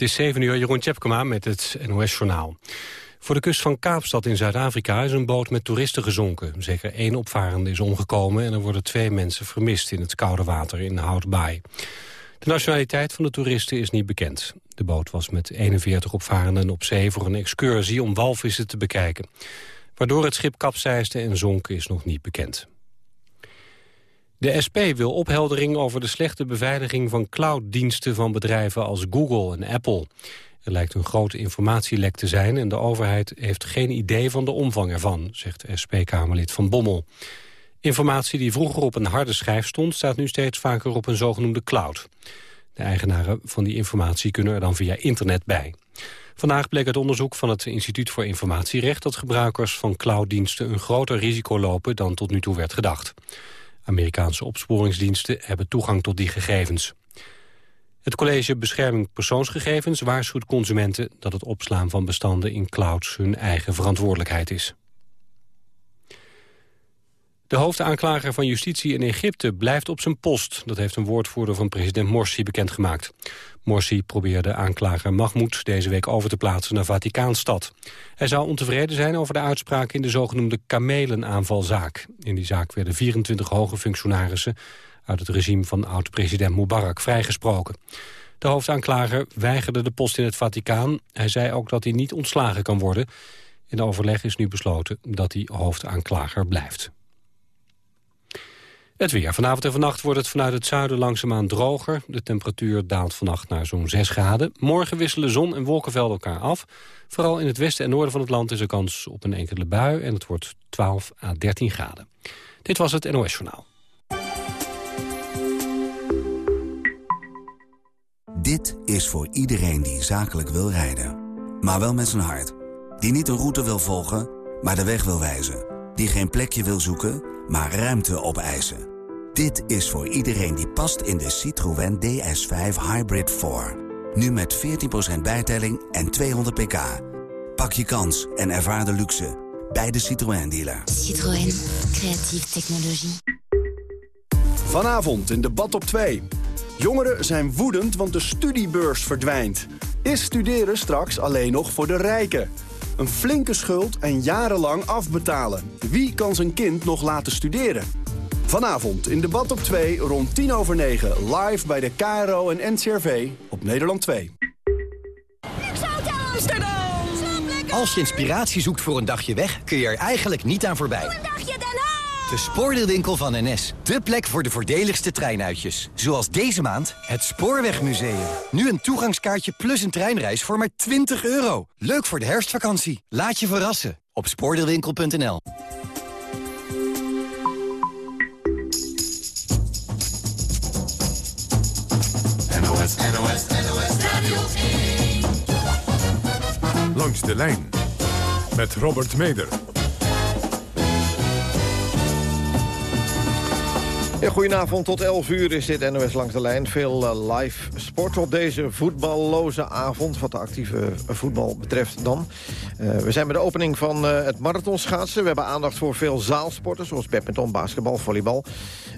Het is 7 uur, Jeroen Tjepkema met het NOS-journaal. Voor de kust van Kaapstad in Zuid-Afrika is een boot met toeristen gezonken. Zeker één opvarende is omgekomen en er worden twee mensen vermist in het koude water in Houtbaai. De nationaliteit van de toeristen is niet bekend. De boot was met 41 opvarenden op zee voor een excursie om walvissen te bekijken. Waardoor het schip kapseisde en zonk is nog niet bekend. De SP wil opheldering over de slechte beveiliging van clouddiensten van bedrijven als Google en Apple. Er lijkt een grote informatielek te zijn en de overheid heeft geen idee van de omvang ervan, zegt SP-Kamerlid Van Bommel. Informatie die vroeger op een harde schijf stond, staat nu steeds vaker op een zogenoemde cloud. De eigenaren van die informatie kunnen er dan via internet bij. Vandaag bleek het onderzoek van het Instituut voor Informatierecht... dat gebruikers van clouddiensten een groter risico lopen dan tot nu toe werd gedacht. Amerikaanse opsporingsdiensten hebben toegang tot die gegevens. Het College Bescherming Persoonsgegevens waarschuwt consumenten... dat het opslaan van bestanden in clouds hun eigen verantwoordelijkheid is. De hoofdaanklager van justitie in Egypte blijft op zijn post. Dat heeft een woordvoerder van president Morsi bekendgemaakt. Morsi probeerde aanklager Mahmoud deze week over te plaatsen naar Vaticaanstad. Hij zou ontevreden zijn over de uitspraak in de zogenoemde kamelenaanvalzaak. In die zaak werden 24 hoge functionarissen uit het regime van oud-president Mubarak vrijgesproken. De hoofdaanklager weigerde de post in het Vaticaan. Hij zei ook dat hij niet ontslagen kan worden. In de overleg is nu besloten dat hij hoofdaanklager blijft. Het weer. Vanavond en vannacht wordt het vanuit het zuiden langzaamaan droger. De temperatuur daalt vannacht naar zo'n 6 graden. Morgen wisselen zon en wolkenvelden elkaar af. Vooral in het westen en noorden van het land is er kans op een enkele bui... en het wordt 12 à 13 graden. Dit was het NOS Journaal. Dit is voor iedereen die zakelijk wil rijden. Maar wel met zijn hart. Die niet een route wil volgen, maar de weg wil wijzen. Die geen plekje wil zoeken, maar ruimte opeisen. Dit is voor iedereen die past in de Citroën DS5 Hybrid 4. Nu met 14% bijtelling en 200 pk. Pak je kans en ervaar de luxe bij de Citroën dealer. Citroën, creatieve technologie. Vanavond in debat op 2. Jongeren zijn woedend, want de studiebeurs verdwijnt. Is studeren straks alleen nog voor de rijken? Een flinke schuld en jarenlang afbetalen. Wie kan zijn kind nog laten studeren? Vanavond in debat op 2 rond 10 over 9 live bij de KRO en NCRV op Nederland 2. Als je inspiratie zoekt voor een dagje weg, kun je er eigenlijk niet aan voorbij. De spoordeelwinkel van NS. De plek voor de voordeligste treinuitjes. Zoals deze maand het Spoorwegmuseum. Nu een toegangskaartje plus een treinreis voor maar 20 euro. Leuk voor de herfstvakantie. Laat je verrassen op spoordeelwinkel.nl. NOS, NOS, NOS Radio 1. Langs de lijn met Robert Meder. Goedenavond, tot 11 uur is dit NOS Langs de Lijn. Veel eh, live sport op deze voetballoze avond, wat de actieve voetbal betreft dan. Uh, we zijn bij de opening van uh, het marathonschaatsen. We hebben aandacht voor veel zaalsporten, zoals badminton, basketbal, volleybal.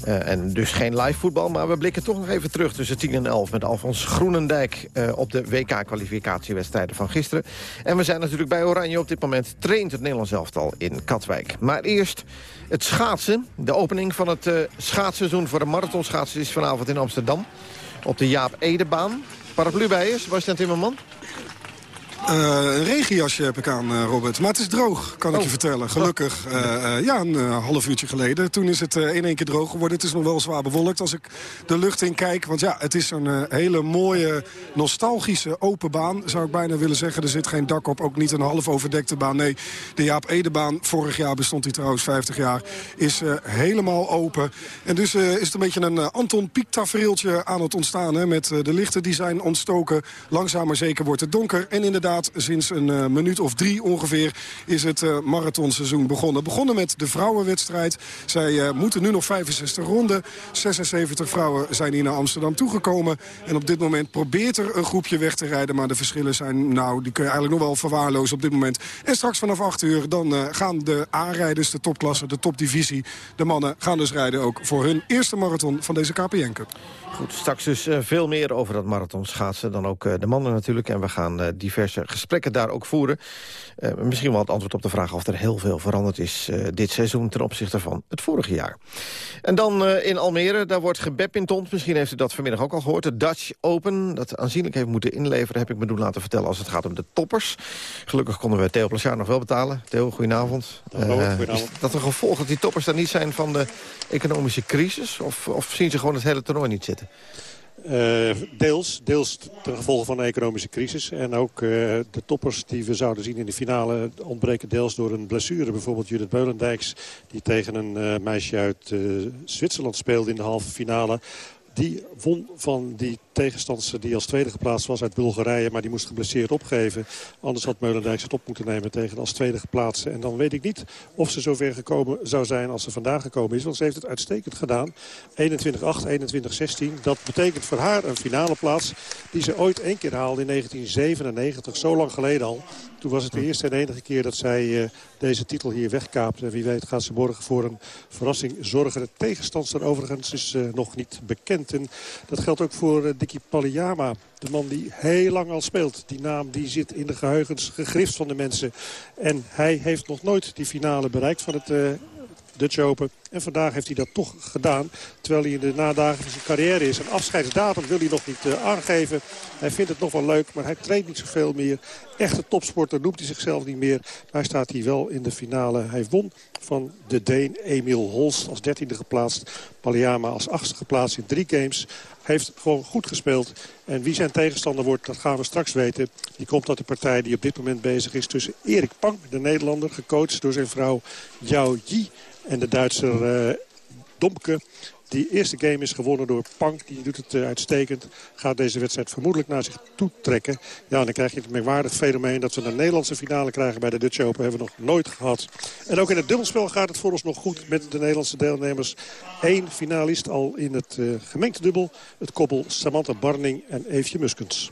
en dus geen live voetbal, maar we blikken toch nog even terug tussen 10 en 11... met Alfons Groenendijk op de WK-kwalificatiewedstrijden van gisteren. En we zijn natuurlijk bij Oranje op dit moment. Traint het Nederlands elftal in Katwijk. Maar eerst het schaatsen. De opening van het uh, schaatsseizoen voor de marathonschaatsen is vanavond in Amsterdam. Op de Jaap Edebaan. Paraplu bij je, Sebastian Timmerman. Uh, een regenjasje heb ik aan, uh, Robert. Maar het is droog, kan ik Oh. je vertellen. Gelukkig. Uh, uh, ja, een half uurtje geleden. Toen is het in één keer droog geworden. Het is nog wel zwaar bewolkt als ik de lucht in kijk. Want ja, het is een hele mooie, nostalgische open baan. Zou ik bijna willen zeggen. Er zit geen dak op. Ook niet een half overdekte baan. Nee, de Jaap Edebaan, vorig jaar bestond die trouwens 50 jaar... is uh, helemaal open. En dus uh, is het een beetje een uh, Anton Pieck tafereeltje aan het ontstaan. Hè, met de lichten die zijn ontstoken. Langzaam maar zeker wordt het donker. En inderdaad sinds een minuut of drie ongeveer is het marathonseizoen begonnen. Begonnen met de vrouwenwedstrijd. Zij moeten nu nog 65 ronden. 76 vrouwen zijn hier naar Amsterdam toegekomen. En op dit moment probeert er een groepje weg te rijden. Maar de verschillen zijn, nou, die kun je eigenlijk nog wel verwaarlozen op dit moment. En straks vanaf 8 uur dan gaan de aanrijders, de topklasse, de topdivisie... de mannen gaan dus rijden ook voor hun eerste marathon van deze KPN Cup. Goed, straks dus veel meer over dat marathon schaatsen dan ook de mannen natuurlijk. En we gaan uh, diverse gesprekken daar ook voeren. misschien wel het antwoord op de vraag of er heel veel veranderd is dit seizoen ten opzichte van het vorige jaar. En dan in Almere, daar wordt gebepintond. Misschien heeft u dat vanmiddag ook al gehoord. De Dutch Open, dat aanzienlijk heeft moeten inleveren... heb ik me doen laten vertellen als het gaat om de toppers. Gelukkig konden we Theo Plachard nog wel betalen. Theo, goedenavond. goedenavond. is dat een gevolg dat die toppers daar niet zijn van de economische crisis? Of, of zien ze gewoon het hele toernooi niet zitten? Uh, deels, deels ten gevolge van de economische crisis. En ook uh, de toppers die we zouden zien in de finale ontbreken deels door een blessure. Bijvoorbeeld Judith Beulendijks die tegen een uh, meisje uit Zwitserland speelde in de halve finale. Die won van die tegenstander die als tweede geplaatst was uit Bulgarije. Maar die moest geblesseerd opgeven. Anders had Meulendijk het op moeten nemen tegen als tweede geplaatste. En dan weet ik niet of ze zover gekomen zou zijn als ze vandaag gekomen is. Want ze heeft het uitstekend gedaan. 21-8, 21-16. Dat betekent voor haar een finale plaats die ze ooit één keer haalde in 1997. Zo lang geleden al. Toen was het de eerste en enige keer dat zij uh, deze titel hier wegkaapte. En wie weet gaat ze morgen voor een verrassing zorgen. De tegenstander overigens is uh, nog niet bekend. En dat geldt ook voor uh, Dicky Palliama. De man die heel lang al speelt. Die naam die zit in de geheugens gegrift van de mensen. En hij heeft nog nooit die finale bereikt van het Dutch Open. En vandaag heeft hij dat toch gedaan. Terwijl hij in de nadagen van zijn carrière is. Een afscheidsdatum wil hij nog niet uh, aangeven. Hij vindt het nog wel leuk, maar hij traint niet zoveel meer. Echte topsporter noemt hij zichzelf niet meer. Maar hij staat hier wel in de finale. Hij won van de Deen Emil Holst als dertiende geplaatst. Paliama als achtste geplaatst in drie games. Heeft gewoon goed gespeeld. En wie zijn tegenstander wordt, dat gaan we straks weten. Die komt uit de partij die op dit moment bezig is tussen Erik Pang, de Nederlander, gecoacht door zijn vrouw Yao Yi. En de Duitser uh, Domke. Die eerste game is gewonnen door Pang. Die doet het uh, uitstekend. Gaat deze wedstrijd vermoedelijk naar zich toe trekken. Ja, dan krijg je het merkwaardig fenomeen dat we een Nederlandse finale krijgen bij de Dutch Open. Hebben we nog nooit gehad. En ook in het dubbelspel gaat het voor ons nog goed met de Nederlandse deelnemers. Eén finalist al in het uh, gemengde dubbel. Het koppel Samantha Barning en Eefje Muskens.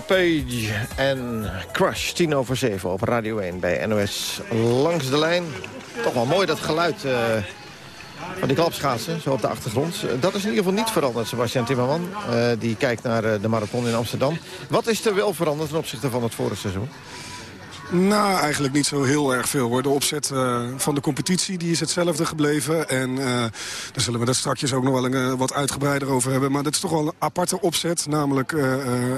Page en Crush, tien over zeven op Radio 1 bij NOS Langs de Lijn. Toch wel mooi dat geluid uh, van die klapschaatsen, zo op de achtergrond. Uh, dat is in ieder geval niet veranderd, Sebastian Timmerman. Uh, die kijkt naar de marathon in Amsterdam. Wat is er wel veranderd ten opzichte van het vorige seizoen? Nou, eigenlijk niet zo heel erg veel hoor. De opzet uh, van de competitie die is hetzelfde gebleven. En uh, daar zullen we dat straks ook nog wel een, uh, wat uitgebreider over hebben. Maar dat is toch wel een aparte opzet. Namelijk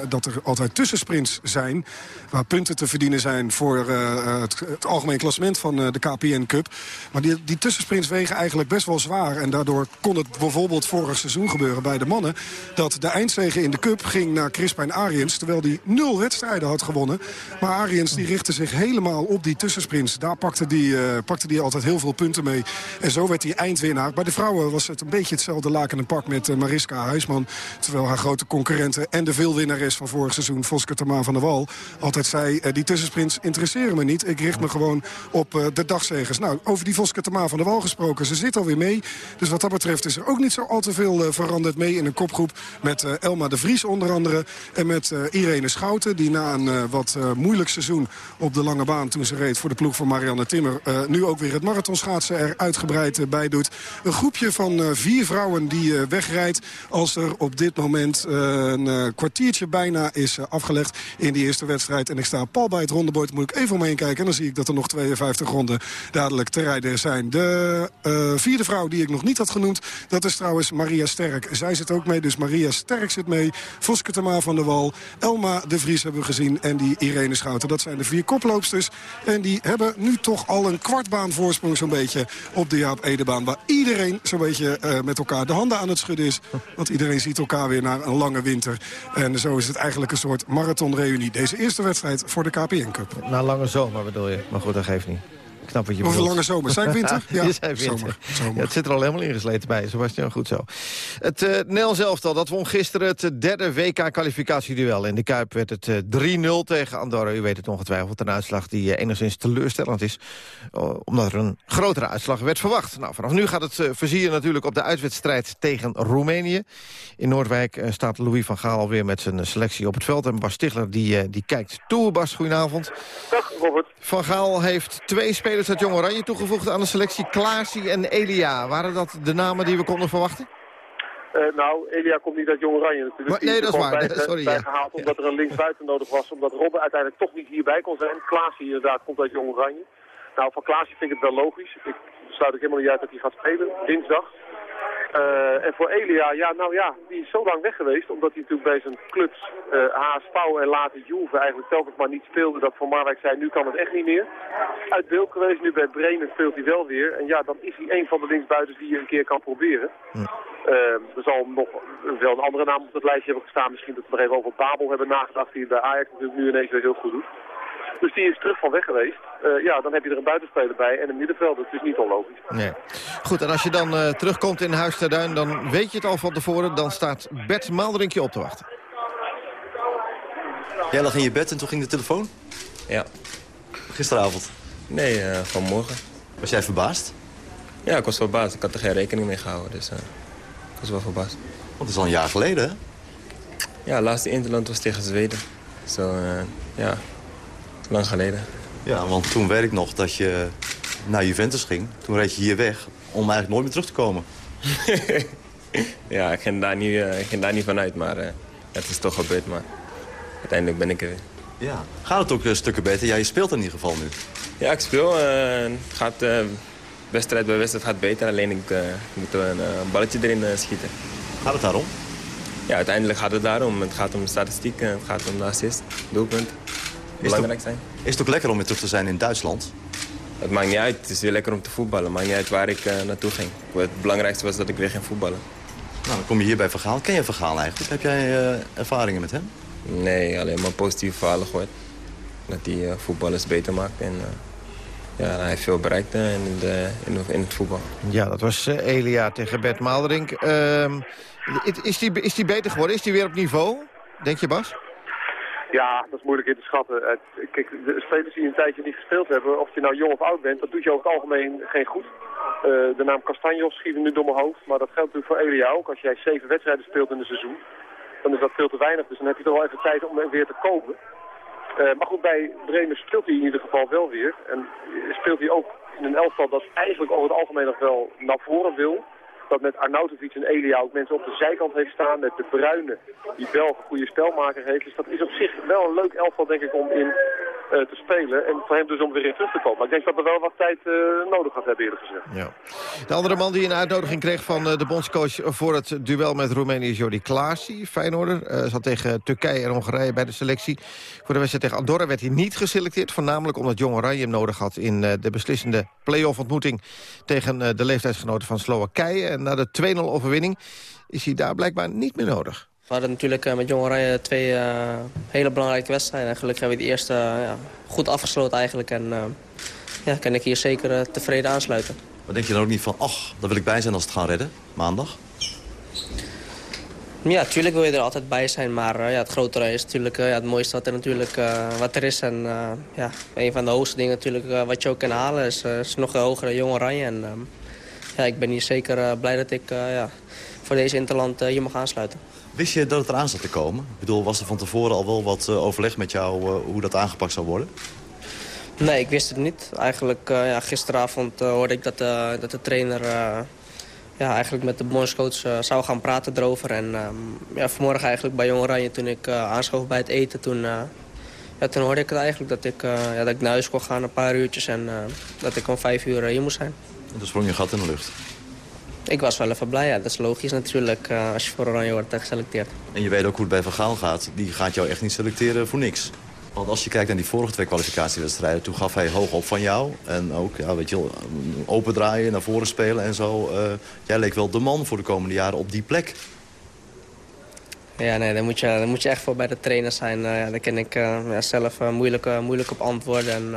dat er altijd tussensprints zijn. Waar punten te verdienen zijn voor het, het, algemeen klassement van de KPN Cup. Maar die, die tussensprints wegen eigenlijk best wel zwaar. En daardoor kon het bijvoorbeeld vorig seizoen gebeuren bij de mannen. Dat de eindzege in de Cup ging naar Crispijn Ariens. Terwijl die nul wedstrijden had gewonnen. Maar Ariens die richtte zich helemaal op die tussensprints. Daar pakte die, uh, pakte die altijd heel veel punten mee. En zo werd hij eindwinnaar. Bij de vrouwen was het een beetje hetzelfde laken en pak met uh, Mariska Huisman. Terwijl haar grote concurrenten en de veelwinnares van vorig seizoen... Voske Termaan van der Wal, altijd zei... Uh, die tussensprints interesseren me niet. Ik richt me gewoon op de dagzegers. Nou, over die Voske Termaan van der Wal gesproken. Ze zit alweer mee. Dus wat dat betreft is er ook niet zo al te veel veranderd mee... in een kopgroep met Elma de Vries onder andere. En met Irene Schouten, die na een wat moeilijk seizoen... de lange baan toen ze reed voor de ploeg van Marianne Timmer... Uh, nu ook weer het marathonschaatsen er uitgebreid uh, bij doet. Een groepje van uh, vier vrouwen die wegrijdt... als er op dit moment een kwartiertje bijna is afgelegd in die eerste wedstrijd. En ik sta pal bij het rondebord, moet ik even omheen kijken... en dan zie ik dat er nog 52 ronden dadelijk te rijden zijn. De vierde vrouw die ik nog niet had genoemd, dat is trouwens Maria Sterk. Zij zit ook mee, dus Maria Sterk zit mee. Voske Tama van der Wal, Elma de Vries hebben we gezien... en die Irene Schouten. Dat zijn de vier koploopsters. En die hebben nu toch al een kwartbaan voorsprong zo'n beetje op de Jaap Edebaan. Waar iedereen zo'n beetje uh, met elkaar de handen aan het schudden is. Want iedereen ziet elkaar weer naar een lange winter. En zo is het eigenlijk een soort marathonreunie. Deze eerste wedstrijd voor de KPN Cup. Na lange zomer bedoel je. Maar goed, dat geeft niet wat je Over lange zomer. Zijn winter? Ja, ja winter. Zomer, zomer. Ja, het zit er al helemaal ingesleten bij, Sebastian. Goed zo. Het uh, Nederlands elftal, dat won gisteren het derde WK-kwalificatieduel. In de Kuip werd het uh, 3-0 tegen Andorra. U weet het ongetwijfeld. Een uitslag die uh, enigszins teleurstellend is. omdat er een grotere uitslag werd verwacht. Nou, vanaf nu gaat het uh, verzieren natuurlijk op de uitwedstrijd tegen Roemenië. In Noordwijk staat Louis van Gaal alweer met zijn selectie op het veld. En Bas Stigler die, die kijkt toe. Bas, goedenavond. Dag, Robert. Van Gaal heeft twee spelers uit Jong Oranje toegevoegd aan de selectie. Klaasie en Elia. Waren dat de namen die we konden verwachten? Uh, nou, Elia komt niet uit Jong Oranje natuurlijk. Maar, nee, dat is waar. Bij, Sorry, bij ja. gehaald omdat er een linksbuiten nodig was. Omdat Robben uiteindelijk toch niet hierbij kon zijn. Klaasie inderdaad komt uit Jong Oranje. Nou, van Klaasie vind ik het wel logisch. Ik sluit ook helemaal niet uit dat hij gaat spelen, dinsdag. Uh, en voor Elia, ja, nou ja, die is zo lang weg geweest. Omdat hij natuurlijk bij zijn clubs uh, Haas, Pauw en later Juve eigenlijk telkens maar niet speelde. Dat Van Marwijk zei, nu kan het echt niet meer. Uit beeld geweest, nu bij Bremen speelt hij wel weer. En ja, dan is hij een van de linksbuitens die je een keer kan proberen. Hm. Uh, er zal nog wel een andere naam op het lijstje hebben gestaan. Misschien dat we nog even over Babel hebben nagedacht. Die bij Ajax natuurlijk nu ineens weer heel goed doet. Dus die is terug van weg geweest. Uh, ja, dan heb je er een buitenspeler bij en een middenveld. Dat is niet onlogisch. Nee. Goed, en als je dan uh, terugkomt in Huis ter Duin, dan weet je het al van tevoren. Dan staat Bert Maalderink je op te wachten. Jij lag in je bed en toen ging de telefoon? Ja. Gisteravond? Nee, uh, vanmorgen. Was jij verbaasd? Ja, ik was verbaasd. Ik had er geen rekening mee gehouden, dus ik was wel verbaasd. Want het is al een jaar geleden, hè? Ja, laatste Interland was tegen Zweden. Zo, ja, lang geleden. Ja, want toen weet ik nog dat je naar Juventus ging. Toen reed je hier weg om eigenlijk nooit meer terug te komen. ja, ik ging daar niet, uh, ik ging daar niet vanuit, maar uh, het is toch gebeurd. Maar uiteindelijk ben ik er weer. Ja. Gaat het ook uh, stukken beter? Ja, je speelt in ieder geval nu. Ja, ik speel. gaat, wedstrijd bij wedstrijd gaat beter, alleen ik moet een balletje erin schieten. Gaat het daarom? Ja, uiteindelijk gaat het daarom. Het gaat om statistiek, het gaat om de assist, doelpunt belangrijk zijn. Is het ook lekker om weer terug te zijn in Duitsland? Het maakt niet uit. Het is weer lekker om te voetballen. Het maakt niet uit waar ik uh, naartoe ging. Het belangrijkste was dat ik weer ging voetballen. Nou, dan kom je hier bij Vergaal. Ken je Vergaal eigenlijk? Heb jij uh, ervaringen met hem? Nee, alleen maar positieve verhalen gehoord. Dat hij uh, voetballers beter maakt. En ja, hij heeft veel bereikt in, de, in, in, het voetbal. Ja, dat was Elia tegen Bert Maalderink. Ehm, is hij is die beter geworden? Is hij weer op niveau? Denk je, Bas? Ja, dat is moeilijk in te schatten. kijk, de spelers die een tijdje niet gespeeld hebben, of je nou jong of oud bent, dat doet je over het algemeen geen goed. Uh, de naam Castanjos schiet nu door mijn hoofd, maar dat geldt natuurlijk voor Elia ook. Als jij zeven wedstrijden speelt in een seizoen, dan is dat veel te weinig. Dus dan heb je toch wel even tijd om er weer te komen. Eh, maar goed, bij Bremen speelt hij in ieder geval wel weer. En speelt hij ook in een elftal dat eigenlijk over het algemeen nog wel naar voren wil dat met Arnautovic en Elia ook mensen op de zijkant heeft staan. Met de Bruine, die Belg een goede spelmaker heeft. Dus dat is op zich wel een leuk elftal, denk ik, om in eh, te spelen. En voor hem dus om weer in terug te komen. Maar ik denk dat er wel wat tijd uh, nodig gaat hebben, eerder gezegd. Ja. De andere man die een uitnodiging kreeg van uh, de bondscoach voor het duel met Roemenië is Jordi Klaasie. Feyenoorder zat tegen Turkije en Hongarije bij de selectie. Voor de wedstrijd tegen Andorra werd hij niet geselecteerd. Voornamelijk omdat Jong Oranje hem nodig had in de beslissende play-off ontmoeting tegen de leeftijdsgenoten van Slowakije. En na de 2-0 overwinning is hij daar blijkbaar niet meer nodig. We hadden natuurlijk uh, met Jong Oranje twee uh, hele belangrijke wedstrijden. En gelukkig hebben we de eerste uh, ja, goed afgesloten eigenlijk. En ja, kan ik hier zeker tevreden aansluiten. Maar denk je dan ook niet van, ach, daar wil ik bij zijn als het gaan redden, maandag? Ja, natuurlijk wil je er altijd bij zijn, maar ja, het grotere is natuurlijk ja, het mooiste wat er, natuurlijk, wat er is. En ja, een van de hoogste dingen natuurlijk wat je ook kan halen is, is nog een hogere Jong Oranje. En, ja, ik ben hier zeker blij dat ik ja, voor deze Interland hier mag aansluiten. Wist je dat het eraan zat te komen? Ik bedoel, was er van tevoren al wel wat overleg met jou hoe dat aangepakt zou worden? Nee, ik wist het niet. Eigenlijk uh, ja, gisteravond hoorde ik dat, dat de trainer ja, eigenlijk met de bondscoach zou gaan praten erover. En um, ja, vanmorgen eigenlijk bij Jong Oranje toen ik aanschoof bij het eten... Toen, ja, toen hoorde ik het eigenlijk dat ik, ja, dat ik naar huis kon gaan een paar uurtjes... en dat ik om vijf uur hier moest zijn. En toen sprong je gat in de lucht? Ik was wel even blij, ja. Dat is logisch natuurlijk uh, als je voor Oranje wordt geselecteerd. En je weet ook hoe het bij Van Gaal gaat. Die gaat jou echt niet selecteren voor niks. Want als je kijkt naar die vorige twee kwalificatiewedstrijden... toen gaf hij hoog op van jou. En ook, ja, weet je, open draaien, naar voren spelen en zo. Uh, jij leek wel de man voor de komende jaren op die plek. Ja, nee, daar moet je, moet je echt voor bij de trainer zijn. Uh, ja, daar kan ik uh, ja, zelf uh, moeilijk, op antwoorden. En,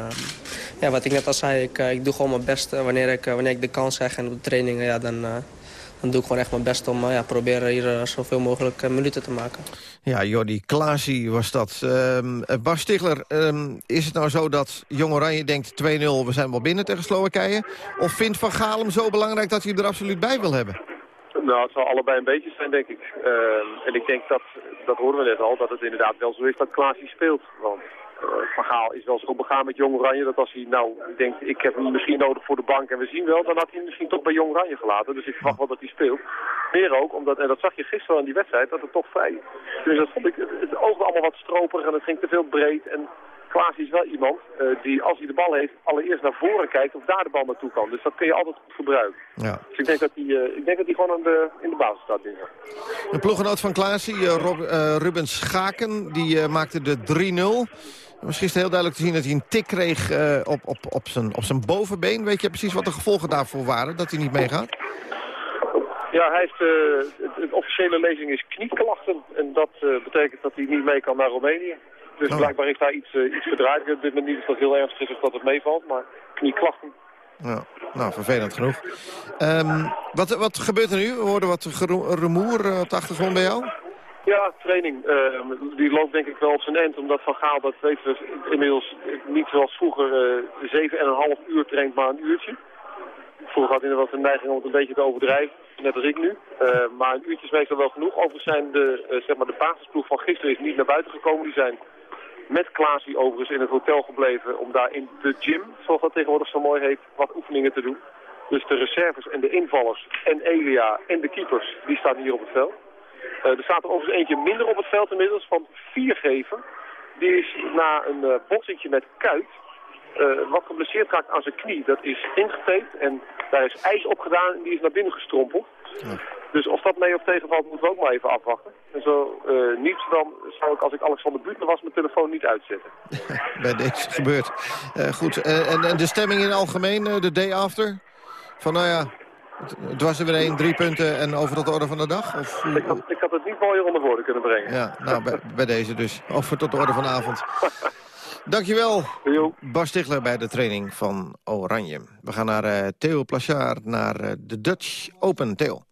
ja, wat ik net al zei, ik, ik doe gewoon mijn best. wanneer, ik, wanneer ik de kans krijg en op de trainingen, ja, dan, dan doe ik gewoon echt mijn best om ja, proberen hier zoveel mogelijk minuten te maken. Ja, Jordi Klaasie was dat. Um, Bas Stigler, um, is het nou zo dat Jong Oranje denkt 2-0, we zijn wel binnen tegen Slowakije? Of vindt Van Gaal hem zo belangrijk dat hij hem er absoluut bij wil hebben? Nou, het zal allebei een beetje zijn, denk ik. Uh, en ik denk dat, dat hoorden we net al, dat het inderdaad wel zo is dat Klaasie speelt. Want uh, Van Gaal is wel zo begaan met Jong Oranje dat als hij nou denkt, ik heb hem misschien nodig voor de bank en we zien wel, dan had hij hem misschien toch bij Jong Oranje gelaten. Dus ik verwacht wel dat hij speelt. Meer ook, omdat, en dat zag je gisteren in die wedstrijd, dat het toch vrij... Dus dat vond ik, het, het allemaal wat stroperig en het ging te veel breed en... Klaas is wel iemand uh, die als hij de bal heeft allereerst naar voren kijkt of daar de bal naartoe kan. Dus dat kun je altijd goed gebruiken. Ja. Dus ik denk dat hij, uh, ik denk dat hij gewoon aan de, in de basis staat. Denk Een ploeggenoot van Klaasie, uh, Rob, Ruben Schaken, die maakte de 3-0. Misschien is het heel duidelijk te zien dat hij een tik kreeg op, op, op, zijn, op zijn bovenbeen. Weet je precies wat de gevolgen daarvoor waren, dat hij niet meegaat? Ja, hij heeft, de officiële lezing is knieklachten. En dat betekent dat hij niet mee kan naar Roemenië. Dus Oh. blijkbaar heeft daar iets, uh, iets verdraaid. Op dit moment niet is dat heel ernstig is of dat het meevalt, maar knieklachten. Ja, nou, vervelend genoeg. Um, wat, wat gebeurt er nu? We hoorden wat rumoer uh, op de achtergrond bij jou? Ja, training. Uh, die loopt denk ik wel op zijn eind, omdat Van Gaal, dat weten we inmiddels niet zoals vroeger, zeven en een half uur traint, maar een uurtje. Vroeger had hij wel de neiging om het een beetje te overdrijven, net als ik nu. Uh, maar een uurtje is meestal wel genoeg. Overigens zijn de, uh, zeg maar de basisploeg van gisteren is niet naar buiten gekomen. Die zijn met Klaasie overigens in het hotel gebleven om daar in de gym, zoals dat tegenwoordig zo mooi heet, wat oefeningen te doen. Dus de reserves en de invallers en Elia en de keepers, die staan hier op het veld. Uh, er staat er overigens eentje minder op het veld inmiddels, van Viergever. Die is na een uh, met Kuit, uh, wat geblesseerd raakt aan zijn knie. Dat is ingetaped en daar is ijs op gedaan en die is naar binnen gestrompeld. Ja. Dus of dat mee of tegenvalt, moeten we ook maar even afwachten. En zo uh, niet, dan zou ik als ik Alexander Buutner was mijn telefoon niet uitzetten. Bij deze gebeurt. Uh, goed, en, en, de stemming in het algemeen, de day after? Van nou ja, het, het was er weer één, drie punten en over tot de orde van de dag? Of, ik, had, ik had het niet mooier onder woorden kunnen brengen. Ja, nou, bij, bij deze dus. Over tot de orde van de avond. Dankjewel, Yo. Bas Stigler bij de training van Oranje. We gaan naar uh, Theo Plachard, naar uh, de Dutch Open. Theo.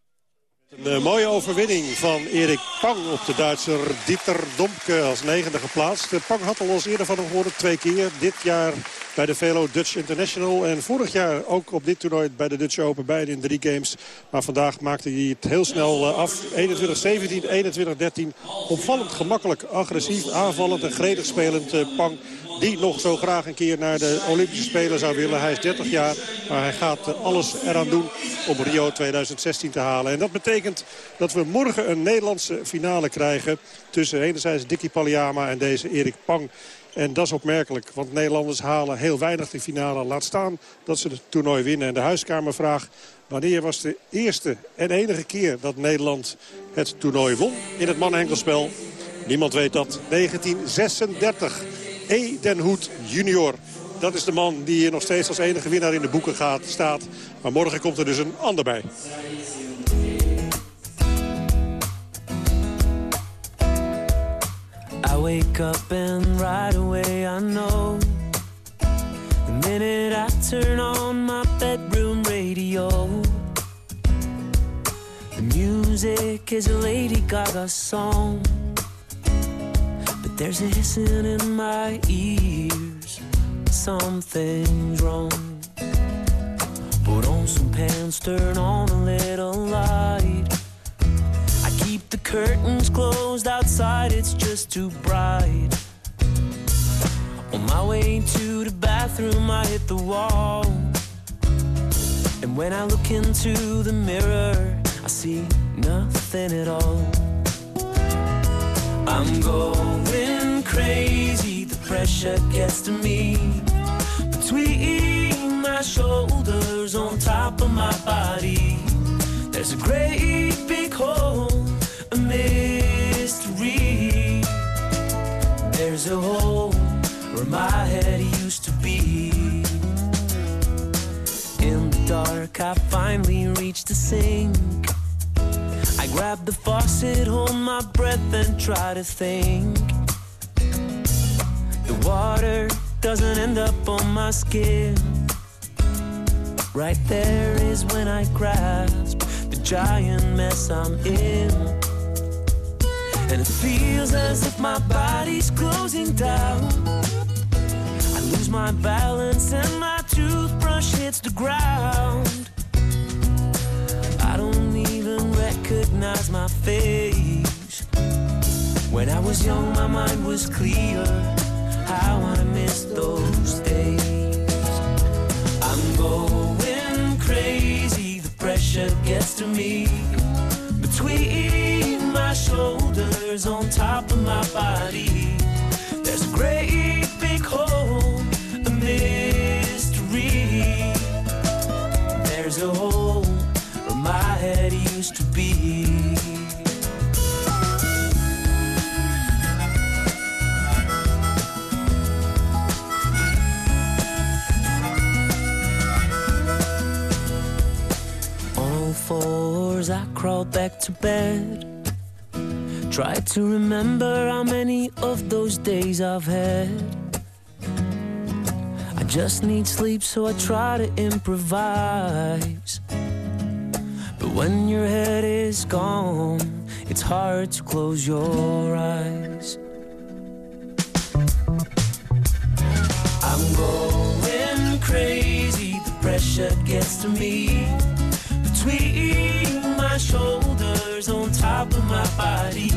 Een uh, mooie overwinning van Erik Pang op de Duitser Dieter Domke als negende geplaatst. Pang had al eens eerder van hem gehoord, twee keer. Dit jaar bij de Velo Dutch International. En vorig jaar ook op dit toernooi bij de Dutch Open beide in drie games. Maar vandaag maakte hij het heel snel eh, af. 21-17, 21-13. Opvallend gemakkelijk, agressief, aanvallend en gretig spelend uh, Pang die nog zo graag een keer naar de Olympische Spelen zou willen. Hij is 30 jaar, maar hij gaat eh, alles eraan doen om Rio 2016 te halen. En dat betekent dat we morgen een Nederlandse finale krijgen... tussen enerzijds Dicky Paliama en deze Erik Pang. En dat is opmerkelijk, want Nederlanders halen heel weinig de finale. Laat staan dat ze het toernooi winnen. En de huiskamervraag, wanneer was de eerste en enige keer dat Nederland het toernooi won in het mannenenkelspel? Niemand weet dat. 1936. E. Hoed junior. Dat is de man die nog steeds als enige winnaar in de boeken gaat, staat. Maar morgen komt er dus een ander bij. I wake up and right away I know The minute I turn on my bedroom radio The music is a Lady Gaga song There's a hissing in my ears. Something's wrong. Put on some pants, turn on a little light. I keep the curtains closed outside, it's just too bright. On my way to the bathroom, I hit the wall. And when I look into the mirror, I see nothing at all. I'm going crazy, the pressure gets to me. Between my shoulders, on top of my body, there's a great big hole, a mystery. There's a hole where my head used to be. In the dark, I finally reached the sink. Grab the faucet, hold my breath, and try to think. The water doesn't end up on my skin. Right there is when I grasp the giant mess I'm in. And it feels as if my body's closing down. I lose my balance and my toothbrush hits the ground. Recognize my face. When I was young, my mind was clear. How I miss those days. I'm going crazy, the pressure gets to me. Between my shoulders, on top of my body, there's a great big hole, a mystery. There's a hole where my head used to be. Fours, I crawled back to bed. Tried to remember how many of those days I've had. I just need sleep, so I try to improvise. But when your head is gone, it's hard to close your eyes. I'm going crazy, the pressure gets to me. Between my shoulders, on top of my body,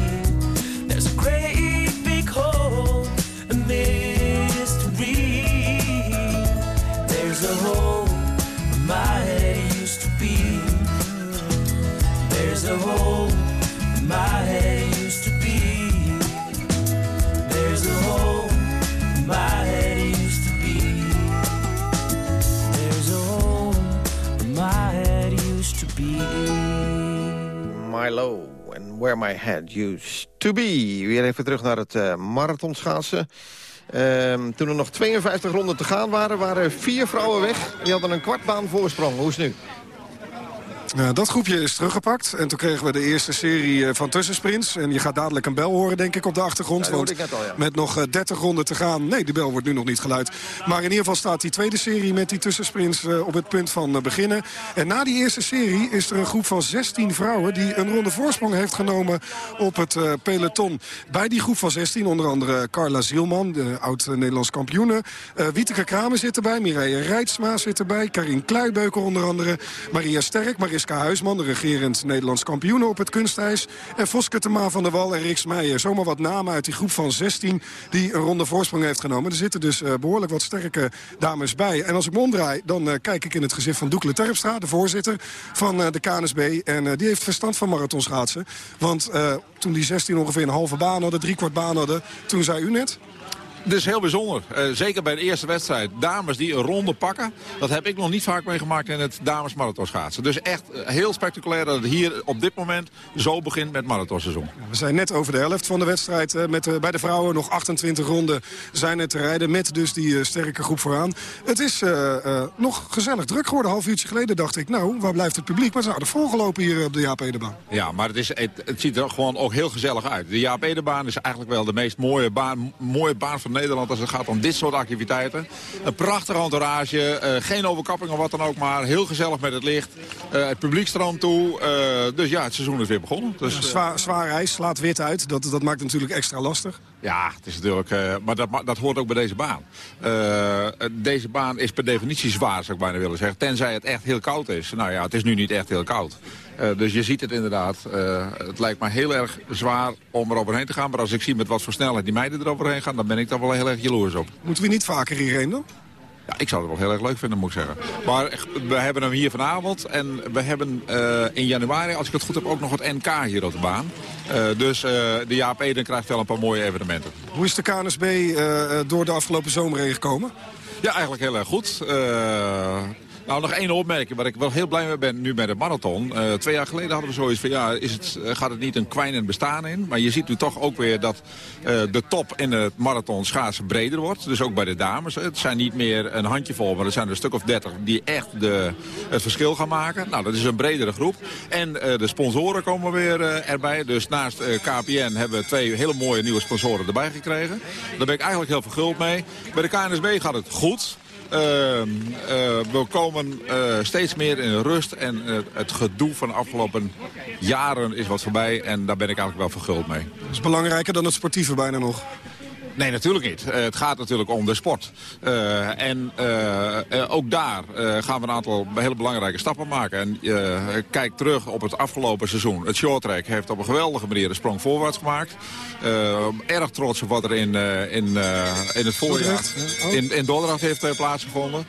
there's a great big hole, a mystery. There's a hole where my head used to be. There's a hole where my head Milo en Where My Head Used To Be. Weer even terug naar het uh, marathonschaatsen. Ehm, toen er nog 52 ronden te gaan waren, waren vier vrouwen weg. Die hadden een kwartbaan voorsprong. Hoe is het nu? Ja, dat groepje is teruggepakt. En toen kregen we de eerste serie eh, van tussensprints. En je gaat dadelijk een bel horen, denk ik, op de achtergrond. Ja, want al, ja. met nog eh, 30 ronden te gaan... Nee, die bel wordt nu nog niet geluid. Maar in ieder geval staat die tweede serie met die tussensprints eh, op het punt van eh, beginnen. En na die eerste serie is er een groep van 16 vrouwen... die een ronde voorsprong heeft genomen op het eh, peloton. Bij die groep van 16 onder andere Carla Zielman, de oud-Nederlands kampioene. Eh Wieteke Kramer zit erbij, Mireille Rijtsma zit erbij... Karin Kluibeuker onder andere, Maria Sterk, Huisman... de regerend Nederlands kampioene op het kunstijs... en Voske Tema van der Wal en Riks Meijer. Zomaar wat namen uit die groep van 16 die een ronde voorsprong heeft genomen. Er zitten dus eh, behoorlijk wat sterke dames bij. En als ik me omdraai, dan eh, kijk ik in het gezicht van Doekle Terpstra... de voorzitter van eh, de KNSB. En die heeft verstand van marathonschaatsen. Want toen die 16 ongeveer een halve baan hadden, drie kwart baan hadden... toen zei u net... Dit is heel bijzonder. Eh, zeker bij de eerste wedstrijd. Dames die een ronde pakken. Dat heb ik nog niet vaak meegemaakt in het dames marathonschaatsen. Dus echt eh, heel spectaculair dat het hier op dit moment zo begint met marathonseizoen. We zijn net over de helft van de wedstrijd. eh, Met, de- bij de vrouwen nog 28 ronden zijn er te rijden. Met dus die eh, sterke groep vooraan. Het is eh, eh, nog gezellig druk geworden. Een half uurtje geleden dacht ik, nou, waar blijft het publiek? Maar ze hadden volgelopen hier op de Jaap Edebaan. Ja, maar het, is, het, het ziet er gewoon ook heel gezellig uit. De Jaap Edebaan is eigenlijk wel de meest mooie baan, mooie baan van Nederland... als het gaat om dit soort activiteiten. Een prachtig entourage, eh, geen overkapping of wat dan ook... maar heel gezellig met het licht. Eh, het publiek stroomt toe. eh, dus ja, het seizoen is weer begonnen. Dus, Zwaar, zwaar ijs, slaat wit uit. Dat, dat maakt het natuurlijk extra lastig. Ja, het is natuurlijk, maar dat, dat hoort ook bij deze baan. Deze baan is per definitie zwaar, zou ik bijna willen zeggen. Tenzij het echt heel koud is. Nou ja, het is nu niet echt heel koud. Eh, dus je ziet het inderdaad. Eh, het lijkt me heel erg zwaar om er overheen te gaan. Maar als ik zie met wat voor snelheid die meiden er overheen gaan... dan ben ik daar wel heel erg jaloers op. Moeten we niet vaker hierheen dan? Ja, ik zou het wel heel erg leuk vinden, moet ik zeggen. Maar we hebben hem hier vanavond. En we hebben eh, in januari, als ik het goed heb, ook nog het NK hier op de baan. Dus de Jaap Eden krijgt wel een paar mooie evenementen. Hoe is de KNSB door de afgelopen zomer heen gekomen? Ja, eigenlijk heel erg goed. Nou, nog één opmerking waar ik wel heel blij mee ben nu met de marathon. Eh, twee jaar geleden hadden we zoiets van, ja, is het, eh, gaat het niet een kwijnend bestaan in? Maar je ziet nu toch ook weer dat eh, de top in het marathon schaatsen breder wordt. Dus ook bij de dames. Het zijn niet meer een handjevol, maar er zijn er een stuk of dertig die echt de, het verschil gaan maken. Nou, dat is een bredere groep. En de sponsoren komen weer erbij. Dus naast KPN hebben we twee hele mooie nieuwe sponsoren erbij gekregen. Daar ben ik eigenlijk heel verguld mee. Bij de KNSB gaat het goed. Ehm, eh, we komen eh, steeds meer in rust en eh, het gedoe van de afgelopen jaren is wat voorbij. En daar ben ik eigenlijk wel verguld mee. Dat is belangrijker dan het sportieve bijna nog. Nee, natuurlijk niet. Eh, het gaat natuurlijk om de sport. Eh, en eh, ook daar gaan we een aantal hele belangrijke stappen maken. En kijk terug op het afgelopen seizoen. Het shorttrack heeft op een geweldige manier een sprong voorwaarts gemaakt. Erg trots op wat er in, in, in het voorjaar. Oh. in, in Dordrecht heeft plaatsgevonden.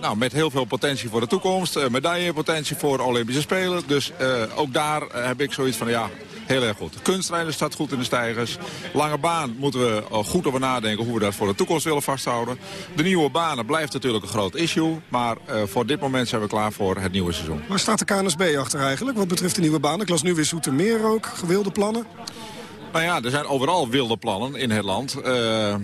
Nou, met heel veel potentie voor de toekomst. medaillepotentie voor Olympische Spelen. Dus ook daar heb ik zoiets van, ja, heel erg goed. Kunstrijden staat goed in de stijgers. Lange baan moeten we eh, goed over nadenken hoe we dat voor de toekomst willen vasthouden. De nieuwe banen blijft natuurlijk een groot issue. Maar eh, voor dit moment zijn we klaar voor het nieuwe seizoen. Waar staat de KNSB achter eigenlijk, wat betreft de nieuwe baan? Ik las nu weer Zoetermeer ook, gewilde plannen. Nou ja, er zijn overal wilde plannen in het land. Eh,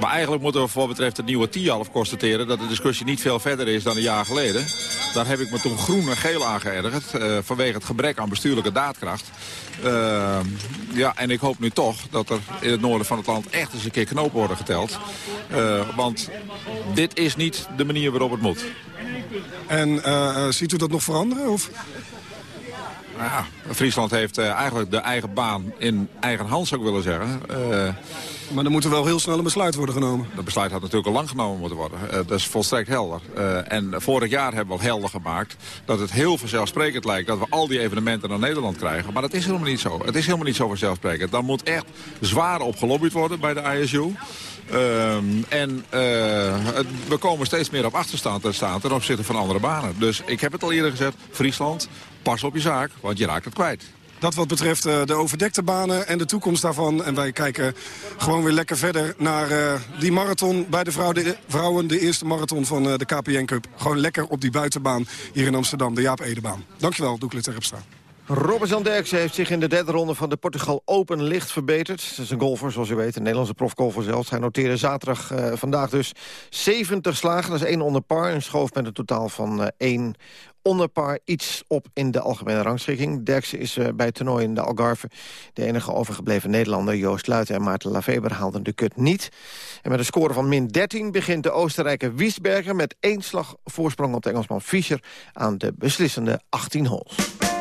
maar eigenlijk moeten we voor wat betreft het nieuwe TIALF constateren... dat de discussie niet veel verder is dan een jaar geleden. Daar heb ik me toen groen en geel aan geërgerd... eh, vanwege het gebrek aan bestuurlijke daadkracht. Eh, ja, en ik hoop nu toch dat er in het noorden van het land echt eens een keer knopen worden geteld. Eh, want dit is niet de manier waarop het moet. En ziet u dat nog veranderen? Of? Nou ja, Friesland heeft eh, eigenlijk de eigen baan in eigen hand, zou ik willen zeggen. Eh, maar er moet er wel heel snel een besluit worden genomen. Dat besluit had natuurlijk al lang genomen moeten worden. Eh, dat is volstrekt helder. En vorig jaar hebben we al helder gemaakt dat het heel vanzelfsprekend lijkt... dat we al die evenementen naar Nederland krijgen. Maar dat is helemaal niet zo. Het is helemaal niet zo vanzelfsprekend. Dan moet echt zwaar op gelobbyd worden bij de ISU. Ehm, en het- we komen steeds meer op achterstand te staan ten opzichte van andere banen. Dus ik heb het al eerder gezegd, Friesland, pas op je zaak, want je raakt het kwijt. Dat wat betreft eh, de overdekte banen en de toekomst daarvan. En wij kijken gewoon weer lekker verder naar eh, die marathon bij de vrouw, de, vrouwen. De eerste marathon van eh, de KPN Cup. Gewoon lekker op die buitenbaan hier in Amsterdam, de Jaap Edebaan. Dankjewel, Doekle Terpstra. Robert-Jan Derksen heeft zich in de derde ronde van de Portugal Open licht verbeterd. Dat is een golfer, zoals u weet, een Nederlandse profgolfer zelfs. Hij noteerde zaterdag uh, vandaag dus 70 slagen, dat is één onder par. En schoof met een totaal van uh, één onder par iets op in de algemene rangschikking. Derksen is uh, bij het toernooi in de Algarve de enige overgebleven Nederlander. Joost Luiten en Maarten Laveber haalden de kut niet. En met een score van min 13 begint de Oostenrijker Wiesberger... met één slag voorsprong op de Engelsman Fischer aan de beslissende 18 holes.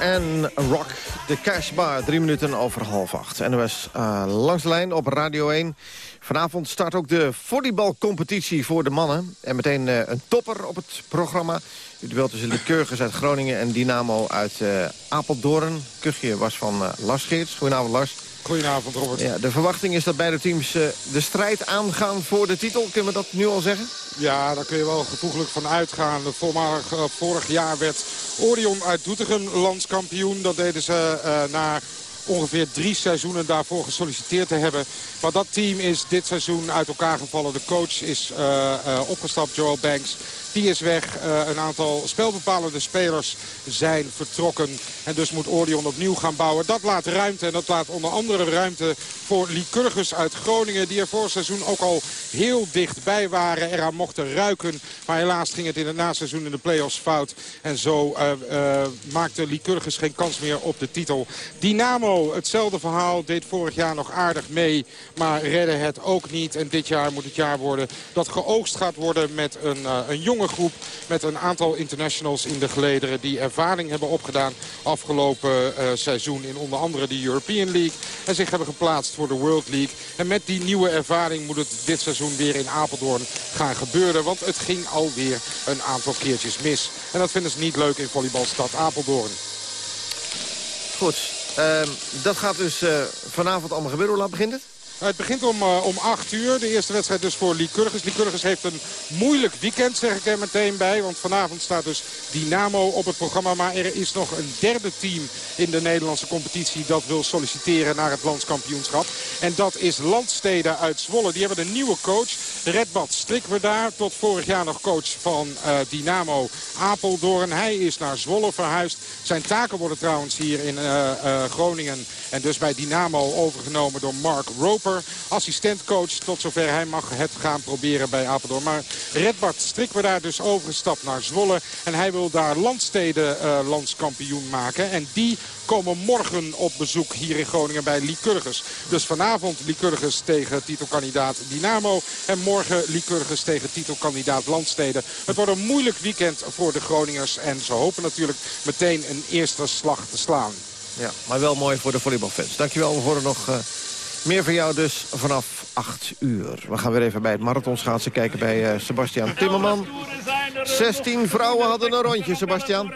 En Rock, de Cashbar, drie minuten over half acht. NOS uh, langs de lijn op Radio 1. Vanavond start ook de volleybalcompetitie voor de mannen. En meteen uh, een topper op het programma. Het duel tussen Lycurgus uit Groningen en Dynamo uit uh, Apeldoorn. Kuchje was van Lars Geerts. Goedenavond Lars. Goedenavond Robert. Ja, de verwachting is dat beide teams de strijd aangaan voor de titel. Kunnen we dat nu al zeggen? Ja, daar kun je wel gevoeglijk van uitgaan. Voormalig, vorig jaar werd Orion uit Doetinchem landskampioen. Dat deden ze uh, na ongeveer drie seizoenen daarvoor gesolliciteerd te hebben. Maar dat team is dit seizoen uit elkaar gevallen. De coach is uh, uh, opgestapt, Joel Banks. Die is weg. Uh, een aantal spelbepalende spelers zijn vertrokken. En dus moet Orion opnieuw gaan bouwen. Dat laat ruimte. En dat laat onder andere ruimte voor Lycurgus uit Groningen. Die er voor seizoen ook al heel dichtbij waren. Eraan mochten ruiken. Maar helaas ging het in het naseizoen in de play-offs fout. En zo uh, uh, maakte Lycurgus geen kans meer op de titel. Dynamo Dynamo, hetzelfde verhaal. Deed vorig jaar nog aardig mee, maar redde het ook niet. En dit jaar moet het jaar worden dat geoogst gaat worden met een, uh, een groep. Met een aantal internationals in de gelederen die ervaring hebben opgedaan afgelopen uh, seizoen. In onder andere de European League. En zich hebben geplaatst voor de World League. En met die nieuwe ervaring moet het dit seizoen weer in Apeldoorn gaan gebeuren. Want het ging alweer een aantal keertjes mis. En dat vinden ze niet leuk in volleybalstad Apeldoorn. Goed, uh, dat gaat dus uh, vanavond allemaal gebeuren. Hoe laat begint het? Het begint om, uh, om 8 uur. De eerste wedstrijd dus voor Lycurgus. Lycurgus heeft een moeilijk weekend, zeg ik er meteen bij. Want vanavond staat dus Dynamo op het programma. Maar er is nog een derde team in de Nederlandse competitie... dat wil solliciteren naar het landskampioenschap. En dat is Landsteden uit Zwolle. Die hebben een nieuwe coach. Redbad Strikker daar. Tot vorig jaar nog coach van uh, Dynamo Apeldoorn. Hij is naar Zwolle verhuisd. Zijn taken worden trouwens hier in Groningen... en dus bij Dynamo overgenomen door Mark Roper assistentcoach tot zover hij mag het gaan proberen bij Apeldoorn. Maar Redbart we daar dus overgestapt naar Zwolle. En hij wil daar landsteden uh, landskampioen maken. En die komen morgen op bezoek hier in Groningen bij Lycurgus. Dus vanavond Lycurgus tegen titelkandidaat Dynamo. En morgen Lycurgus tegen titelkandidaat Landsteden. Het wordt een moeilijk weekend voor de Groningers. En ze hopen natuurlijk meteen een eerste slag te slaan. Ja, maar wel mooi voor de volleybalfans. Dankjewel, we horen nog... Uh... Meer van jou dus vanaf 8 uur. We gaan weer even bij het marathonschaatsen kijken bij uh, Sebastian Timmerman. 16 vrouwen hadden een rondje, Sebastian.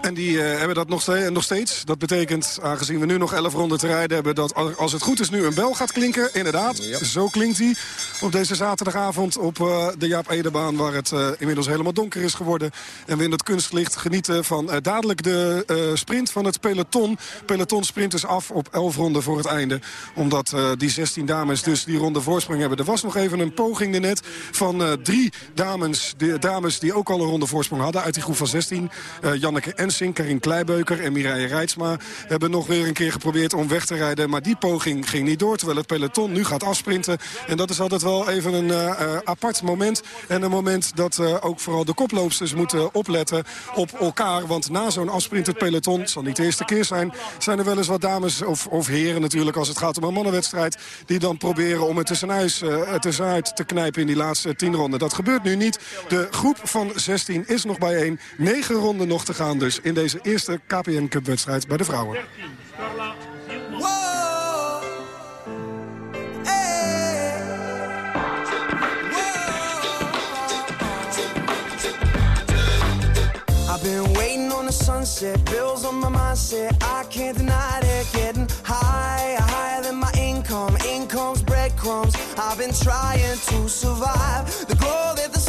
En die uh, hebben dat nog steeds, nog steeds. Dat betekent, aangezien we nu nog 11 ronden te rijden hebben... dat als het goed is nu een bel gaat klinken. Inderdaad, ja. zo klinkt hij op deze zaterdagavond op uh, de Jaap Edebaan... waar het uh, inmiddels helemaal donker is geworden. En we in het kunstlicht genieten van dadelijk de sprint van het peloton. Peloton sprint is af op 11 ronden voor het einde. Omdat die 16 dames dus die ronde voorsprong hebben. Er was nog even een poging net van drie dames, de, dames die ook al een ronde voorsprong hadden... uit die groep van 16... Uh, Janneke Ensing, Karin Kleibeuker en Mireille Reitsma... hebben nog weer een keer geprobeerd om weg te rijden. Maar die poging ging niet door, terwijl het peloton nu gaat afsprinten. En dat is altijd wel even een eh, eh, apart moment. En een moment dat ook vooral de koploopsters moeten opletten op elkaar. Want na zo'n afsprintend peloton, het zal niet de eerste keer zijn... zijn er wel eens wat dames of, of heren natuurlijk als het gaat om een mannenwedstrijd... die dan proberen om het tussenuit, tussenuit te knijpen in die laatste tien ronden. Dat gebeurt nu niet. De groep van 16 is nog bijeen. 9 ronde nog te gaan dus in deze eerste KPN Cup wedstrijd bij de vrouwen. been waiting on the sunset, bills on my mindset. I can't deny it, getting higher, higher than my income. Income's breadcrumbs. I've been trying to survive. The goal.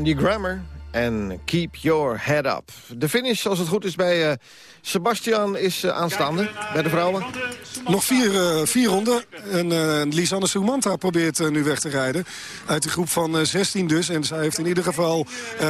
Andy Grammer en Keep Your Head Up. De finish, als het goed is, bij uh, Sebastian is uh, aanstaande. Bij de vrouwen. Nog vier, uh, vier ronden. En uh, Lisanne Soumanta probeert nu weg te rijden. Uit de groep van 16 dus. En zij heeft in ieder geval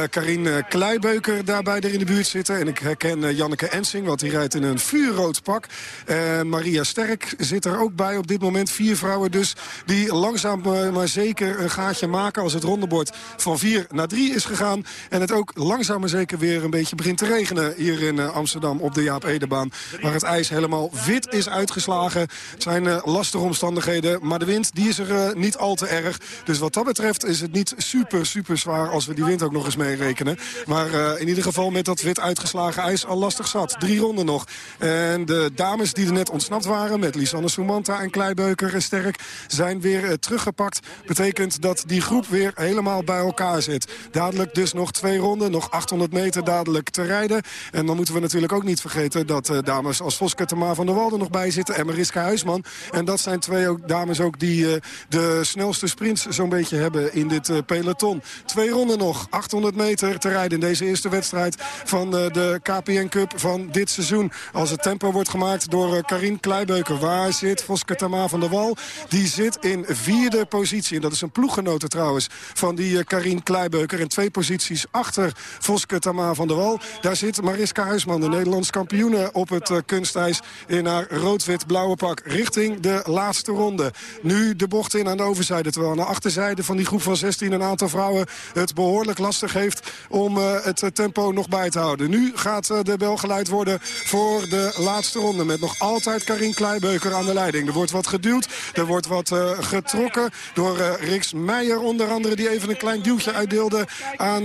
Karin Kleibeuker daarbij er in de buurt zitten. En ik herken Janneke Ensing, want die rijdt in een vuurrood pak. En Maria Sterk zit er ook bij op dit moment. Vier vrouwen dus die langzaam maar zeker een gaatje maken... als het rondebord van 4 naar 3 is gegaan. En het ook langzaam maar zeker weer een beetje begint te regenen... hier in Amsterdam op de Jaap Edebaan. Waar het ijs helemaal wit is uitgeslagen. Het zijn uh, lastige omstandigheden, maar de wind die is er uh, niet al te erg. Dus wat dat betreft is het niet super, super zwaar als we die wind ook nog eens meerekenen. Maar uh, in ieder geval met dat wit uitgeslagen ijs al lastig zat. Drie ronden nog. En de dames die er net ontsnapt waren met Lisanne Soumanta en Kleibeuker en Sterk... zijn weer teruggepakt. Betekent dat die groep weer helemaal bij elkaar zit. Dadelijk dus nog twee ronden, nog 800 meter dadelijk te rijden. En dan moeten we natuurlijk ook niet vergeten dat uh, dames als Voske Tama van der Walde nog bij zitten. En Mariska Huisman. En dat zijn twee ook, dames ook die uh, de snelste sprints zo'n beetje hebben in dit uh, peloton. Twee ronden nog. 800 meter te rijden in deze eerste wedstrijd van de KPN Cup van dit seizoen. Als het tempo wordt gemaakt door Karin Kleibeuker. Waar zit Voske Tama van der Wal? Die zit in vierde positie. En dat is een ploeggenote trouwens van die Karin Kleibeuker. En twee posities achter Voske Tama van der Wal. Daar zit Mariska Huisman, de Nederlands kampioene op het uh, kunstijs in haar rood-wit-blauwe pak. Richting de laatste ronde. Nu de bocht in aan de overzijde. Terwijl aan de achterzijde van die groep van 16 een aantal vrouwen het behoorlijk lastig heeft om uh, het tempo nog bij te houden. Nu gaat de bel geleid worden voor de laatste ronde. Met nog altijd Karin Kleibeuker aan de leiding. Er wordt wat geduwd, er wordt wat getrokken door Riks Meijer onder andere. Die even een klein duwtje uitdeelde aan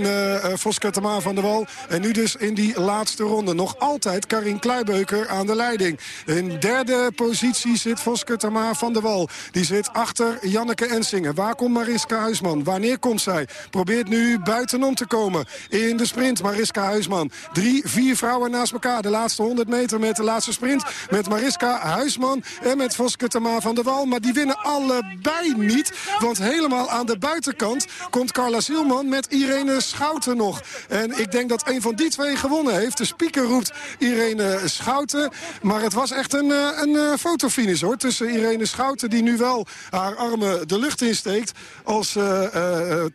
Voske Tama van der Wal. En nu dus in die laatste ronde nog altijd Karin Kleibeuker aan de leiding. In derde positie zit Voske Tama van der Wal. Die zit achter Janneke Ensingen. Waar komt Mariska Huisman? Wanneer komt zij? Probeert nu buitenom te komen in de sprint. Mariska Huisman. Drie, vier vrouwen naast elkaar. De laatste 100 meter met de laatste sprint. Met Mariska Huisman en met Voske Tama van der Wal. Maar die winnen allebei niet. Want helemaal aan de buitenkant komt Carla Zielman met Irene Schouten nog. En ik denk dat een van die twee gewonnen heeft. De speaker roept Irene Schouten. Maar het was echt een, eh, een, een fotofinish hoor. Tussen Irene Schouten die nu wel haar armen de lucht insteekt. Als, uh,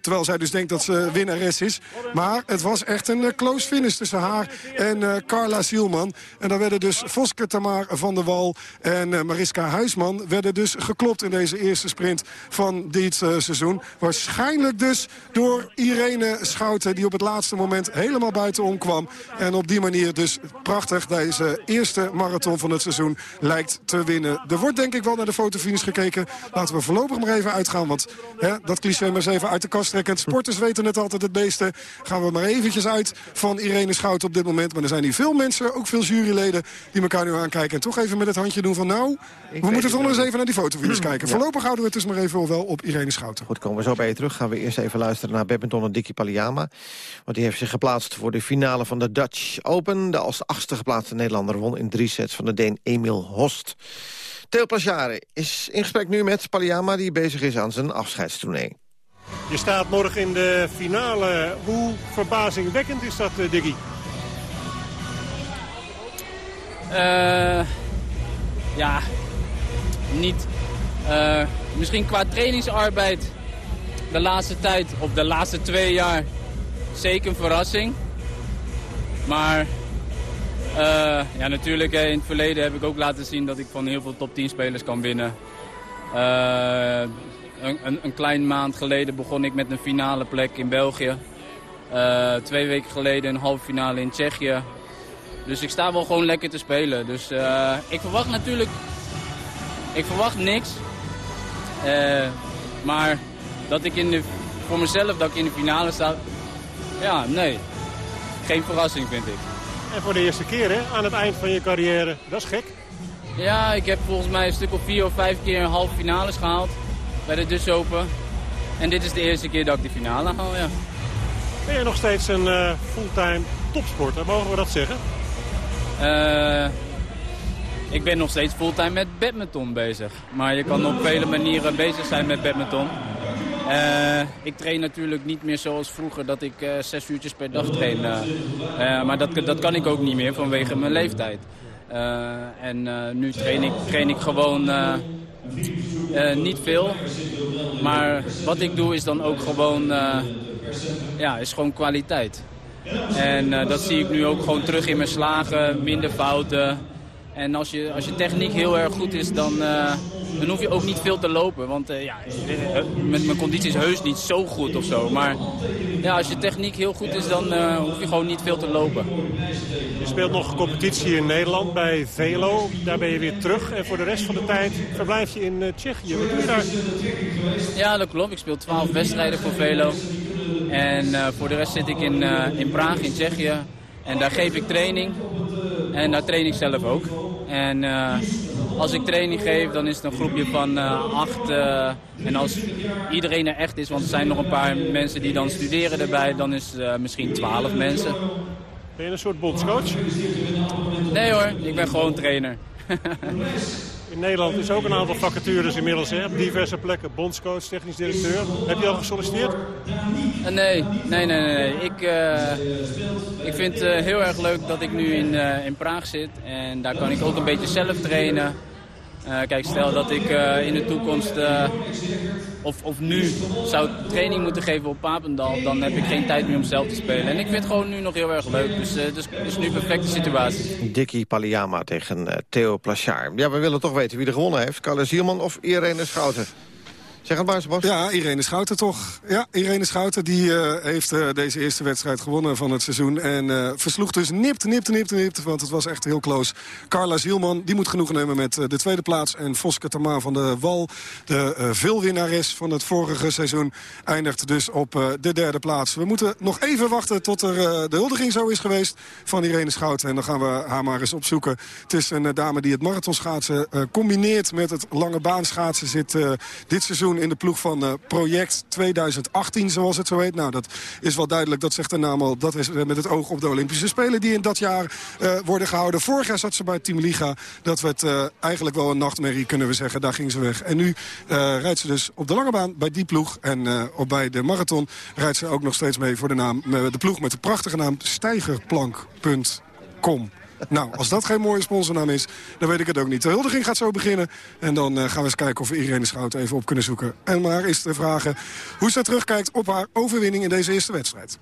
terwijl zij dus denkt dat ze winnares is. Maar het was echt een close finish tussen haar en Carla Zielman. En dan werden dus Voske Tamar van der Wal en Mariska Huisman... werden dus geklopt in deze eerste sprint van dit seizoen. Waarschijnlijk dus door Irene Schouten... die op het laatste moment helemaal buitenom kwam. En op die manier dus prachtig deze eerste marathon van het seizoen lijkt te winnen. Er wordt denk ik wel naar de fotofinish gekeken. Laten we voorlopig maar even uitgaan. Want hè, dat cliché maar eens even uit de kast trekken. Sporters weten het altijd het beste. Gaan we maar eventjes uit van Irene Schout op dit moment. Maar er zijn hier veel mensen, ook veel juryleden... die elkaar nu aankijken en toch even met het handje doen van... nou, we moeten toch nog eens even naar die fotofinish kijken. Ja. Voorlopig houden we het dus maar even wel op Irene Schouten. Goed, komen we zo bij je terug. Gaan we eerst even luisteren naar badminton en Dickie Paliama. Want die heeft zich geplaatst voor de finale van de Dutch Open. De als achtste geplaatste Nederlander won in drie sets van de Deen Emil Host. Theo Plachare is in gesprek nu met Paliama... die bezig is aan zijn afscheidstournee. Je staat morgen in de finale. Hoe verbazingwekkend is dat, uh, Diggy? Uh, ja, niet... Uh, misschien qua trainingsarbeid de laatste tijd, of de laatste twee jaar, zeker een verrassing. Maar ja, natuurlijk in het verleden heb ik ook laten zien dat ik van heel veel top 10 spelers kan winnen. Uh, een, een, een, klein maand geleden begon ik met een finale plek in België. Uh, twee weken geleden een halve finale in Tsjechië. Dus ik sta wel gewoon lekker te spelen. Dus ik verwacht natuurlijk... Ik verwacht niks. maar dat ik in de, voor mezelf dat ik in de finale sta... Ja, nee. Geen verrassing vind ik. En voor de eerste keer hè, aan het eind van je carrière, dat is gek. Ja, ik heb volgens mij een stuk of vier of vijf keer een halve finales gehaald bij de Dus Open. En dit is de eerste keer dat ik de finale haal, ja. Ben je nog steeds een uh, fulltime topsporter, mogen we dat zeggen? Uh, ik ben nog steeds fulltime met badminton bezig. Maar je kan op vele manieren bezig zijn met badminton. Eh, ik train natuurlijk niet meer zoals vroeger dat ik eh, zes uurtjes per dag train. eh. Maar dat, dat kan ik ook niet meer vanwege mijn leeftijd. En nu train ik, train ik gewoon niet veel. Maar wat ik doe is dan ook gewoon, ja, is gewoon kwaliteit. En dat zie ik nu ook gewoon terug in mijn slagen, minder fouten. En als je, als je techniek heel erg goed is, dan, dan hoef je ook niet veel te lopen. Want eh, ja, eh, mijn, conditie is heus niet zo goed of zo. Maar ja, als je techniek heel goed is, dan eh, hoef je gewoon niet veel te lopen. Je speelt nog competitie in Nederland bij Velo. Daar ben je weer terug. En voor de rest van de tijd verblijf je in eh, Tsjechië. Wat doe je daar? Ja, dat klopt. Ik speel 12 wedstrijden voor Velo. En voor de rest zit ik in, in Praag, in Tsjechië. En daar geef ik training. En daar train ik zelf ook. En als ik training geef, dan is het een groepje van eh, acht. eh, en als iedereen er echt is, want er zijn nog een paar mensen die dan studeren erbij, dan is het eh, misschien twaalf mensen. Ben je een soort bondscoach? Nee hoor, ik ben gewoon trainer. In Nederland is ook een aantal vacatures inmiddels. Hè? Op diverse plekken. Bondscoach, technisch directeur. Heb je al gesolliciteerd? Eh, nee, nee, nee, nee. Ik, eh, ik vind het eh, heel erg leuk dat ik nu in, in Praag zit. En daar kan ik ook een beetje zelf trainen. Eh, kijk, stel dat ik eh, in de toekomst eh, of, of nu zou training moeten geven op Papendal, dan heb ik geen tijd meer om zelf te spelen. En ik vind het gewoon nu nog heel erg leuk. Dus het is, het is nu een perfecte situatie. Dickie Paliama tegen Theo Plachard. Ja, we willen toch weten wie er gewonnen heeft. Carla Zielman of Irene Schouten? Zeg het maar, Sebas. Ja, Irene Schouten toch. Ja, Irene Schouten die eh, heeft eh, deze eerste wedstrijd gewonnen van het seizoen. En eh, versloeg dus nipt, nipt, nipt, nipt. Want het was echt heel close. Carla Zielman, die moet genoegen nemen met de tweede plaats. En Voske Tamar van de Wal, de veelwinnares van het vorige seizoen... eindigt dus op de derde plaats. We moeten nog even wachten tot er de huldiging zo is geweest van Irene Schouten. En dan gaan we haar maar eens opzoeken. Het is een dame die het marathonschaatsen combineert met het lange baanschaatsen. Zit dit seizoen in de ploeg van uh, Project 2018, zoals het zo heet. Nou, dat is wel duidelijk, dat zegt de naam al. Dat is uh, met het oog op de Olympische Spelen die in dat jaar uh, worden gehouden. Vorig jaar zat ze bij Team Liga. Dat werd eigenlijk wel een nachtmerrie, kunnen we zeggen. Daar ging ze weg. En nu rijdt ze dus op de lange baan bij die ploeg. En op bij de marathon rijdt ze ook nog steeds mee voor de, naam, de ploeg met de prachtige naam stijgerplank.com. Nou, als dat geen mooie sponsornaam is, dan weet ik het ook niet. De huldiging gaat zo beginnen. En dan uh, gaan we eens kijken of we Irene Schout even op kunnen zoeken. En maar is te vragen hoe ze terugkijkt op haar overwinning in deze eerste wedstrijd.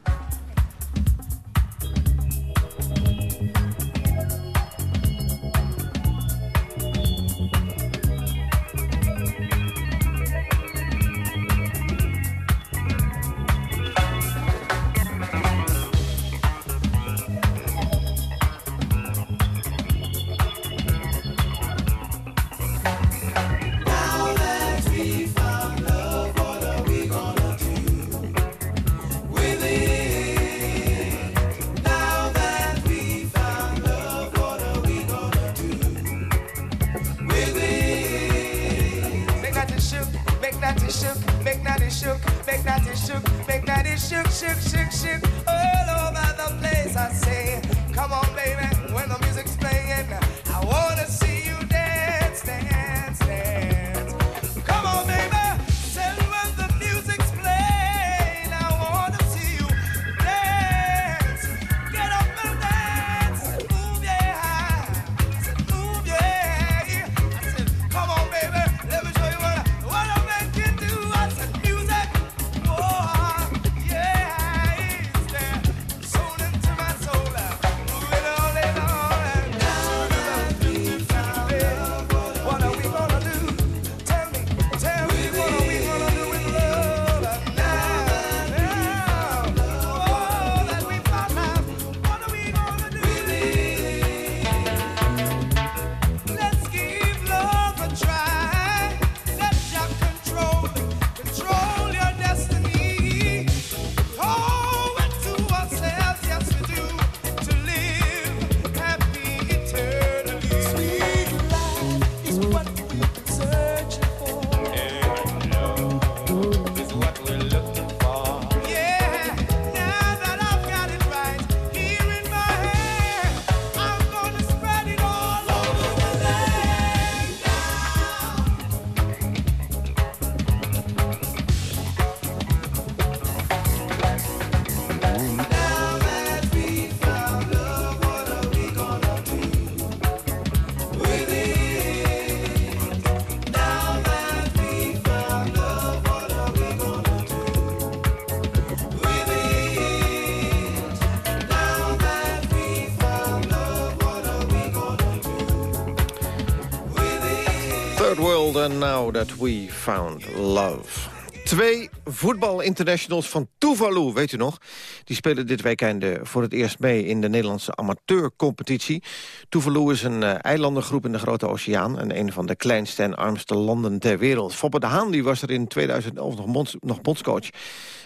Now That We Found Love. Twee voetbalinternationals van Tuvalu, weet u nog? Die spelen dit weekend eh, voor het eerst mee in de Nederlandse amateurcompetitie. Tuvalu is een uh, eilandengroep in de Grote Oceaan... en een van de kleinste en armste landen ter wereld. Foppe de Haan die was er in 2011 nog, nog bondscoach.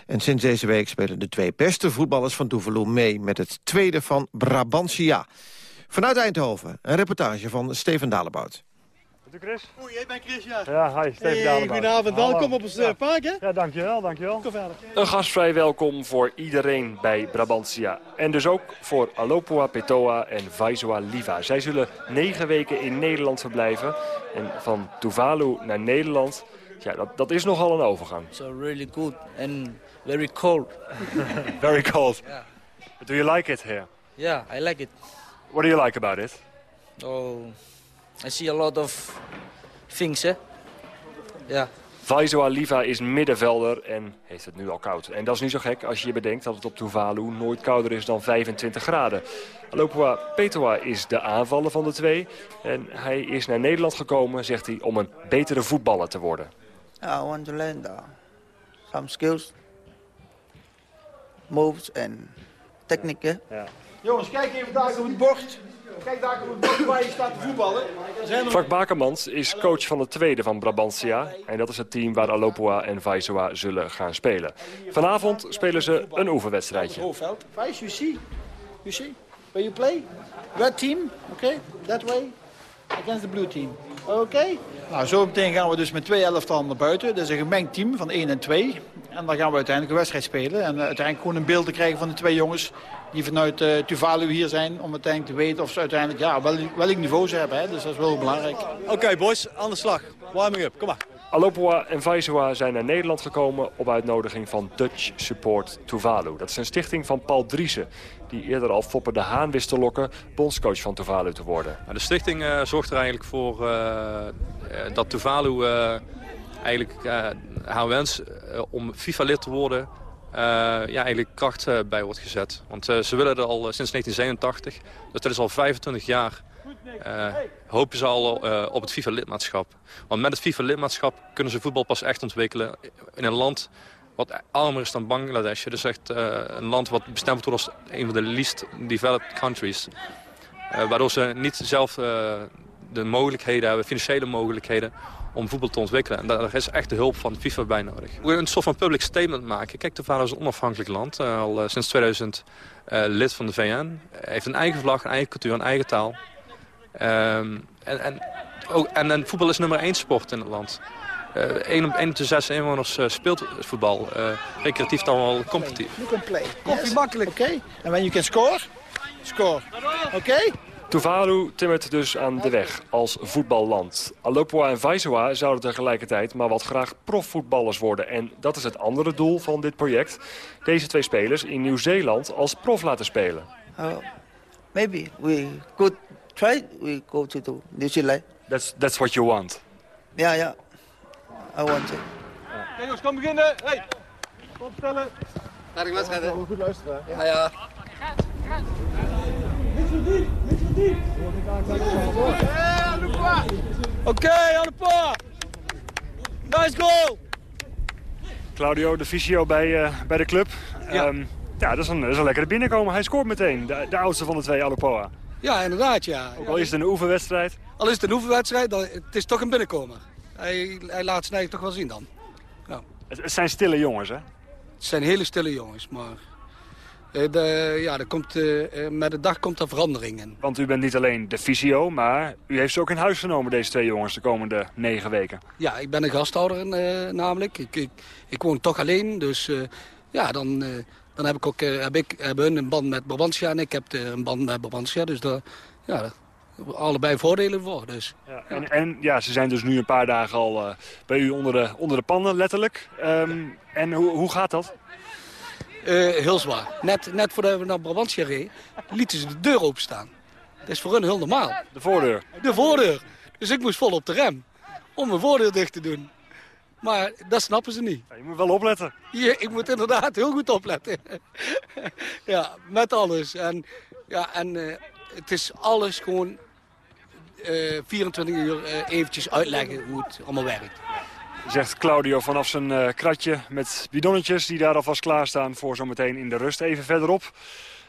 En sinds deze week spelen de twee beste voetballers van Tuvalu mee... met het tweede van Brabantia. Vanuit Eindhoven, een reportage van Steven Dalebout. Chris? Oei, ik ben Chris, ja. Ja, hi, Steven hey. Goedenavond, welkom op ons ja. park, hè? Ja, dankjewel, dankjewel. Kom verder. Een gastvrij welkom voor iedereen bij Brabantia. En dus ook voor Alopoa Petoa en Vaizoa Liva. Zij zullen negen weken in Nederland verblijven. En van Tuvalu naar Nederland, ja, dat, dat is nogal een overgang. So really good and very cold. very cold. Yeah. But do you like it here? Yeah, I like it. What do you like about it? Oh, I see a lot of things, hè? Ja. Vaizoa Liva is middenvelder en heeft het nu al koud. En dat is niet zo gek als je je bedenkt dat het op Tuvalu nooit kouder is dan 25 graden. Alopoa Petoa is de aanvaller van de twee. En hij is naar Nederland gekomen, zegt hij, om een betere voetballer te worden. I want to learn some skills, moves and technique. Ja. Jongens, kijk even daar op het bord. Kijk daar op het bord waar je staat te voetballen. Frank Bakermans is coach van het tweede van Brabantia. En dat is het team waar Alopoa en Vaizoa zullen gaan spelen. Vanavond spelen ze een oefenwedstrijdje. Vice, you see? You see? Where you play? Red team, okay? That way. Against the blue team. Oké? Okay? Nou, zo meteen gaan we dus met twee elftallen naar buiten. Dat is een gemengd team van 1 en 2. En dan gaan we uiteindelijk een wedstrijd spelen. En uiteindelijk gewoon een beeld te krijgen van de twee jongens die vanuit uh, Tuvalu hier zijn. Om uiteindelijk te weten of ze uiteindelijk ja, wel, welk niveau ze hebben. Hè. Dus dat is wel belangrijk. Oké okay, boys, aan de slag. Warming up, kom maar. Alopoa en Vaizoa zijn naar Nederland gekomen op uitnodiging van Dutch Support Tuvalu. Dat is een stichting van Paul Driessen, die eerder al Foppe de Haan wist te lokken bondscoach van Tuvalu te worden. De stichting uh, zorgt er eigenlijk voor uh, dat Tuvalu uh, eigenlijk haar wens om FIFA-lid te worden ja, eigenlijk kracht uh, bij wordt gezet. Want uh, ze willen er al sinds 1987, dus dat is al 25 jaar, hopen ze al op het FIFA-lidmaatschap. Want met het FIFA-lidmaatschap kunnen ze voetbal pas echt ontwikkelen in een land wat armer is dan Bangladesh. Dus echt een land wat bestemd wordt als een van de least developed countries. waardoor ze niet zelf de mogelijkheden hebben, financiële mogelijkheden om voetbal te ontwikkelen. En daar is echt de hulp van FIFA bij nodig. We een soort van public statement maken. Kijk, Tuvalu is een onafhankelijk land. Uh, al uh, sinds 2000 uh, lid van de VN. heeft een eigen vlag, een eigen cultuur, een eigen taal. Um, en, en, en, voetbal is nummer één sport in het land. Eén op, op de zes inwoners speelt voetbal. recreatief dan wel competitief. You can play. Koffie makkelijk. Oké. En when you can score, score. Oké? Tuvalu timmert dus aan de weg als voetballand. Alopoa en Vaizoa zouden tegelijkertijd maar wat graag profvoetballers worden. En dat is het andere doel van dit project. Deze twee spelers in Nieuw-Zeeland als prof laten spelen. Uh, maybe we could try we go to New Zealand. That's, that's what you want? Ja, ja. I want it. Jongens, kom beginnen. Hey. Opstellen. Laat ik wedstrijd, Goed luisteren. Ja, ja. Oké, pa. Nice goal. Claudio, de fysio bij, uh, bij de club. Ja. Um, ja, dat is, een, dat is een lekkere binnenkomen. Hij scoort meteen, de, de oudste van de twee Alopoa. Ja, inderdaad, ja. Ook al is het een oefenwedstrijd. Al is het een oefenwedstrijd, dan, het is toch een binnenkomer. Hij, hij laat zijn eigen toch wel zien dan. Ja. Het, het zijn stille jongens, hè? Het zijn hele stille jongens, maar de, ja, er komt, uh, met de dag komt er verandering in. Want u bent niet alleen de fysio, maar u heeft ze ook in huis genomen, deze twee jongens, de komende negen weken. Ja, ik ben een gasthouder namelijk. Ik, ik, ik, woon toch alleen, dus ja, dan, dan heb ik ook heb ik, hebben hun een band met Brabantia en ik heb een band met Brabantia. Dus daar, ja, allebei voordelen voor. Dus, ja, en, ja. en ja, ze zijn dus nu een paar dagen al bij u onder de, onder de pannen, letterlijk. Um, en hoe, hoe gaat dat? Uh, heel zwaar. Net, net voordat we naar Brabantia reden, lieten ze de deur openstaan. Dat is voor hun heel normaal. De voordeur? De voordeur. Dus ik moest vol op de rem om mijn voordeur dicht te doen. Maar dat snappen ze niet. Ja, je moet wel opletten. Ja, ik moet inderdaad heel goed opletten. ja, met alles. En, ja, en uh, het is alles gewoon... eh, 24 uur eh, eventjes uitleggen hoe het allemaal werkt. Zegt Claudio vanaf zijn eh, kratje met bidonnetjes die daar alvast klaarstaan voor zometeen in de rust. Even verderop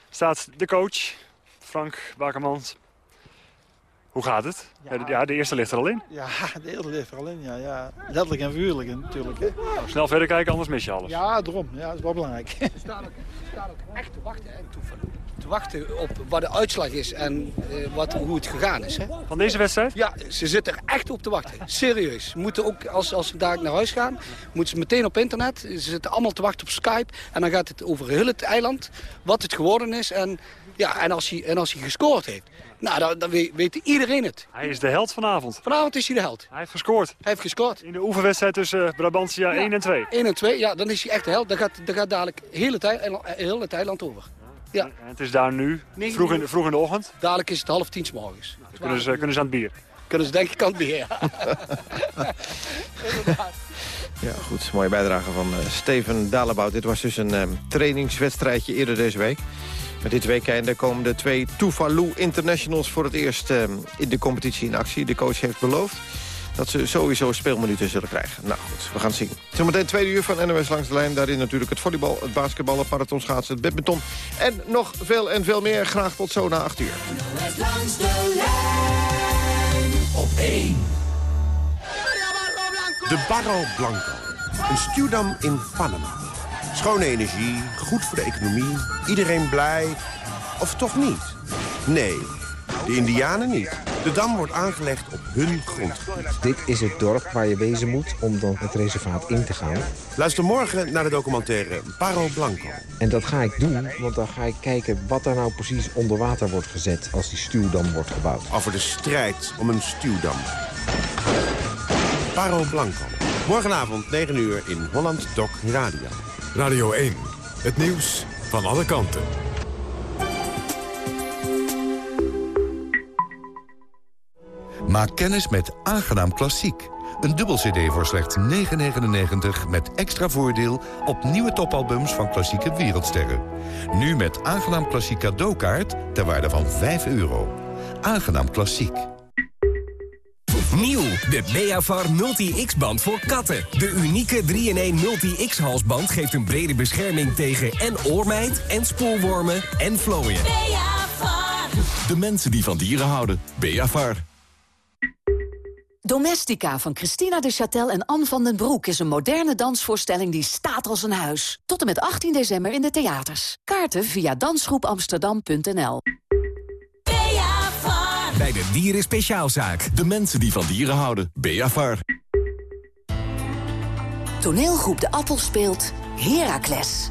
staat de coach, Frank Bakermans. Hoe gaat het? Ja. De, ja, de eerste ligt er al in. Ja, de eerste ligt er al in. Ja, ja. Letterlijk en vuurlijk natuurlijk. Hè. Nou, snel verder kijken, anders mis je alles. Ja, daarom. Ja, dat is wel belangrijk. We staan ook, we staan ook echt te wachten en toevallig. Te wachten op wat de uitslag is en eh, wat, hoe het gegaan is. Hè. Van deze wedstrijd? Ja, ze zitten er echt op te wachten. Serieus. Ze moeten ook, als, als ze daar naar huis gaan, moeten ze meteen op internet. Ze zitten allemaal te wachten op Skype. En dan gaat het over heel het eiland, wat het geworden is. En, ja, en, als, hij, en als hij gescoord heeft, nou, dan, dan weet, iedereen het. Hij is de held vanavond. Vanavond is hij de held. Hij heeft gescoord. Hij heeft gescoord. In de oefenwedstrijd tussen Brabantia 1 en 2. 1 en 2, ja, dan is hij echt de held. Dan gaat, dan gaat dadelijk heel het, eiland, heel het eiland over. Ja. En het is daar nu, vroeg in, vroeg in de ochtend. Dadelijk is het half tien 's morgens. Dan kunnen ze, kunnen ze aan het bier. Kunnen ze denk ik aan het bier, ja. Ja, goed. Mooie bijdrage van eh, Steven Dalebout. Dit was dus een eh, trainingswedstrijdje eerder deze week. Met dit weekend komen de twee Tuvalu Internationals voor het eerst eh, in de competitie in actie. De coach heeft beloofd dat ze sowieso speelminuten zullen krijgen. Nou goed, we gaan het zien. Zometeen tweede uur van NOS langs de lijn. Daarin natuurlijk het volleybal, het basketbal, het marathonschaatsen, het badminton. En nog veel en veel meer. Graag tot zo na acht uur. NOS langs de lijn op 1. De Barro Blanco. Een stuwdam in Panama. Schone energie, goed voor de economie, iedereen blij. Of toch niet? Nee, de indianen niet. De dam wordt aangelegd op hun grondgebied. Dit is het dorp waar je wezen moet om dan het reservaat in te gaan. Luister morgen naar de documentaire Barro Blanco. En dat ga ik doen, want dan ga ik kijken wat er nou precies onder water wordt gezet als die stuwdam wordt gebouwd. Over de strijd om een stuwdam. Barro Blanco. Morgenavond 9 uur in Holland Doc Radio. Radio 1. Het nieuws van alle kanten. Maak kennis met Aangenaam Klassiek. Een dubbel cd voor slechts 9,99 met extra voordeel op nieuwe topalbums van klassieke wereldsterren. Nu met Aangenaam Klassiek cadeaukaart ter waarde van 5 euro. Aangenaam Klassiek. Nieuw, de Beavar Multi-X-band voor katten. De unieke 3-in-1 Multi-X-halsband geeft een brede bescherming tegen en oormijt... en spoorwormen en vlooien. Beavar. De mensen die van dieren houden. Beavar. Domestica van Christina de Châtel en Anne van den Broek... is een moderne dansvoorstelling die staat als een huis. Tot en met 18 december in de theaters. Kaarten via dansgroepamsterdam.nl Bij de Dieren Speciaalzaak. De mensen die van dieren houden. Beavar. Toneelgroep De Appel speelt Heracles.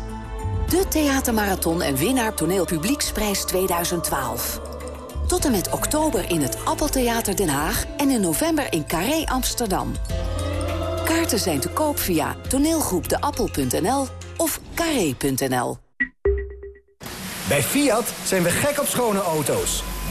De theatermarathon en winnaar toneelpublieksprijs 2012. Tot en met oktober in het Appeltheater Den Haag... en in november in Carré Amsterdam. Kaarten zijn te koop via toneelgroepdeappel.nl of carré.nl. Bij Fiat zijn we gek op schone auto's.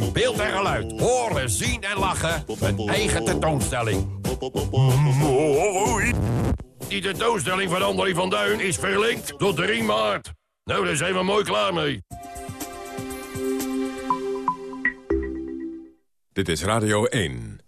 In beeld en geluid. Horen, zien en lachen. Een eigen tentoonstelling. Mooi! Die tentoonstelling van André van Duin is verlinkt tot 3 maart. Nou, daar zijn we mooi klaar mee. Dit is Radio 1.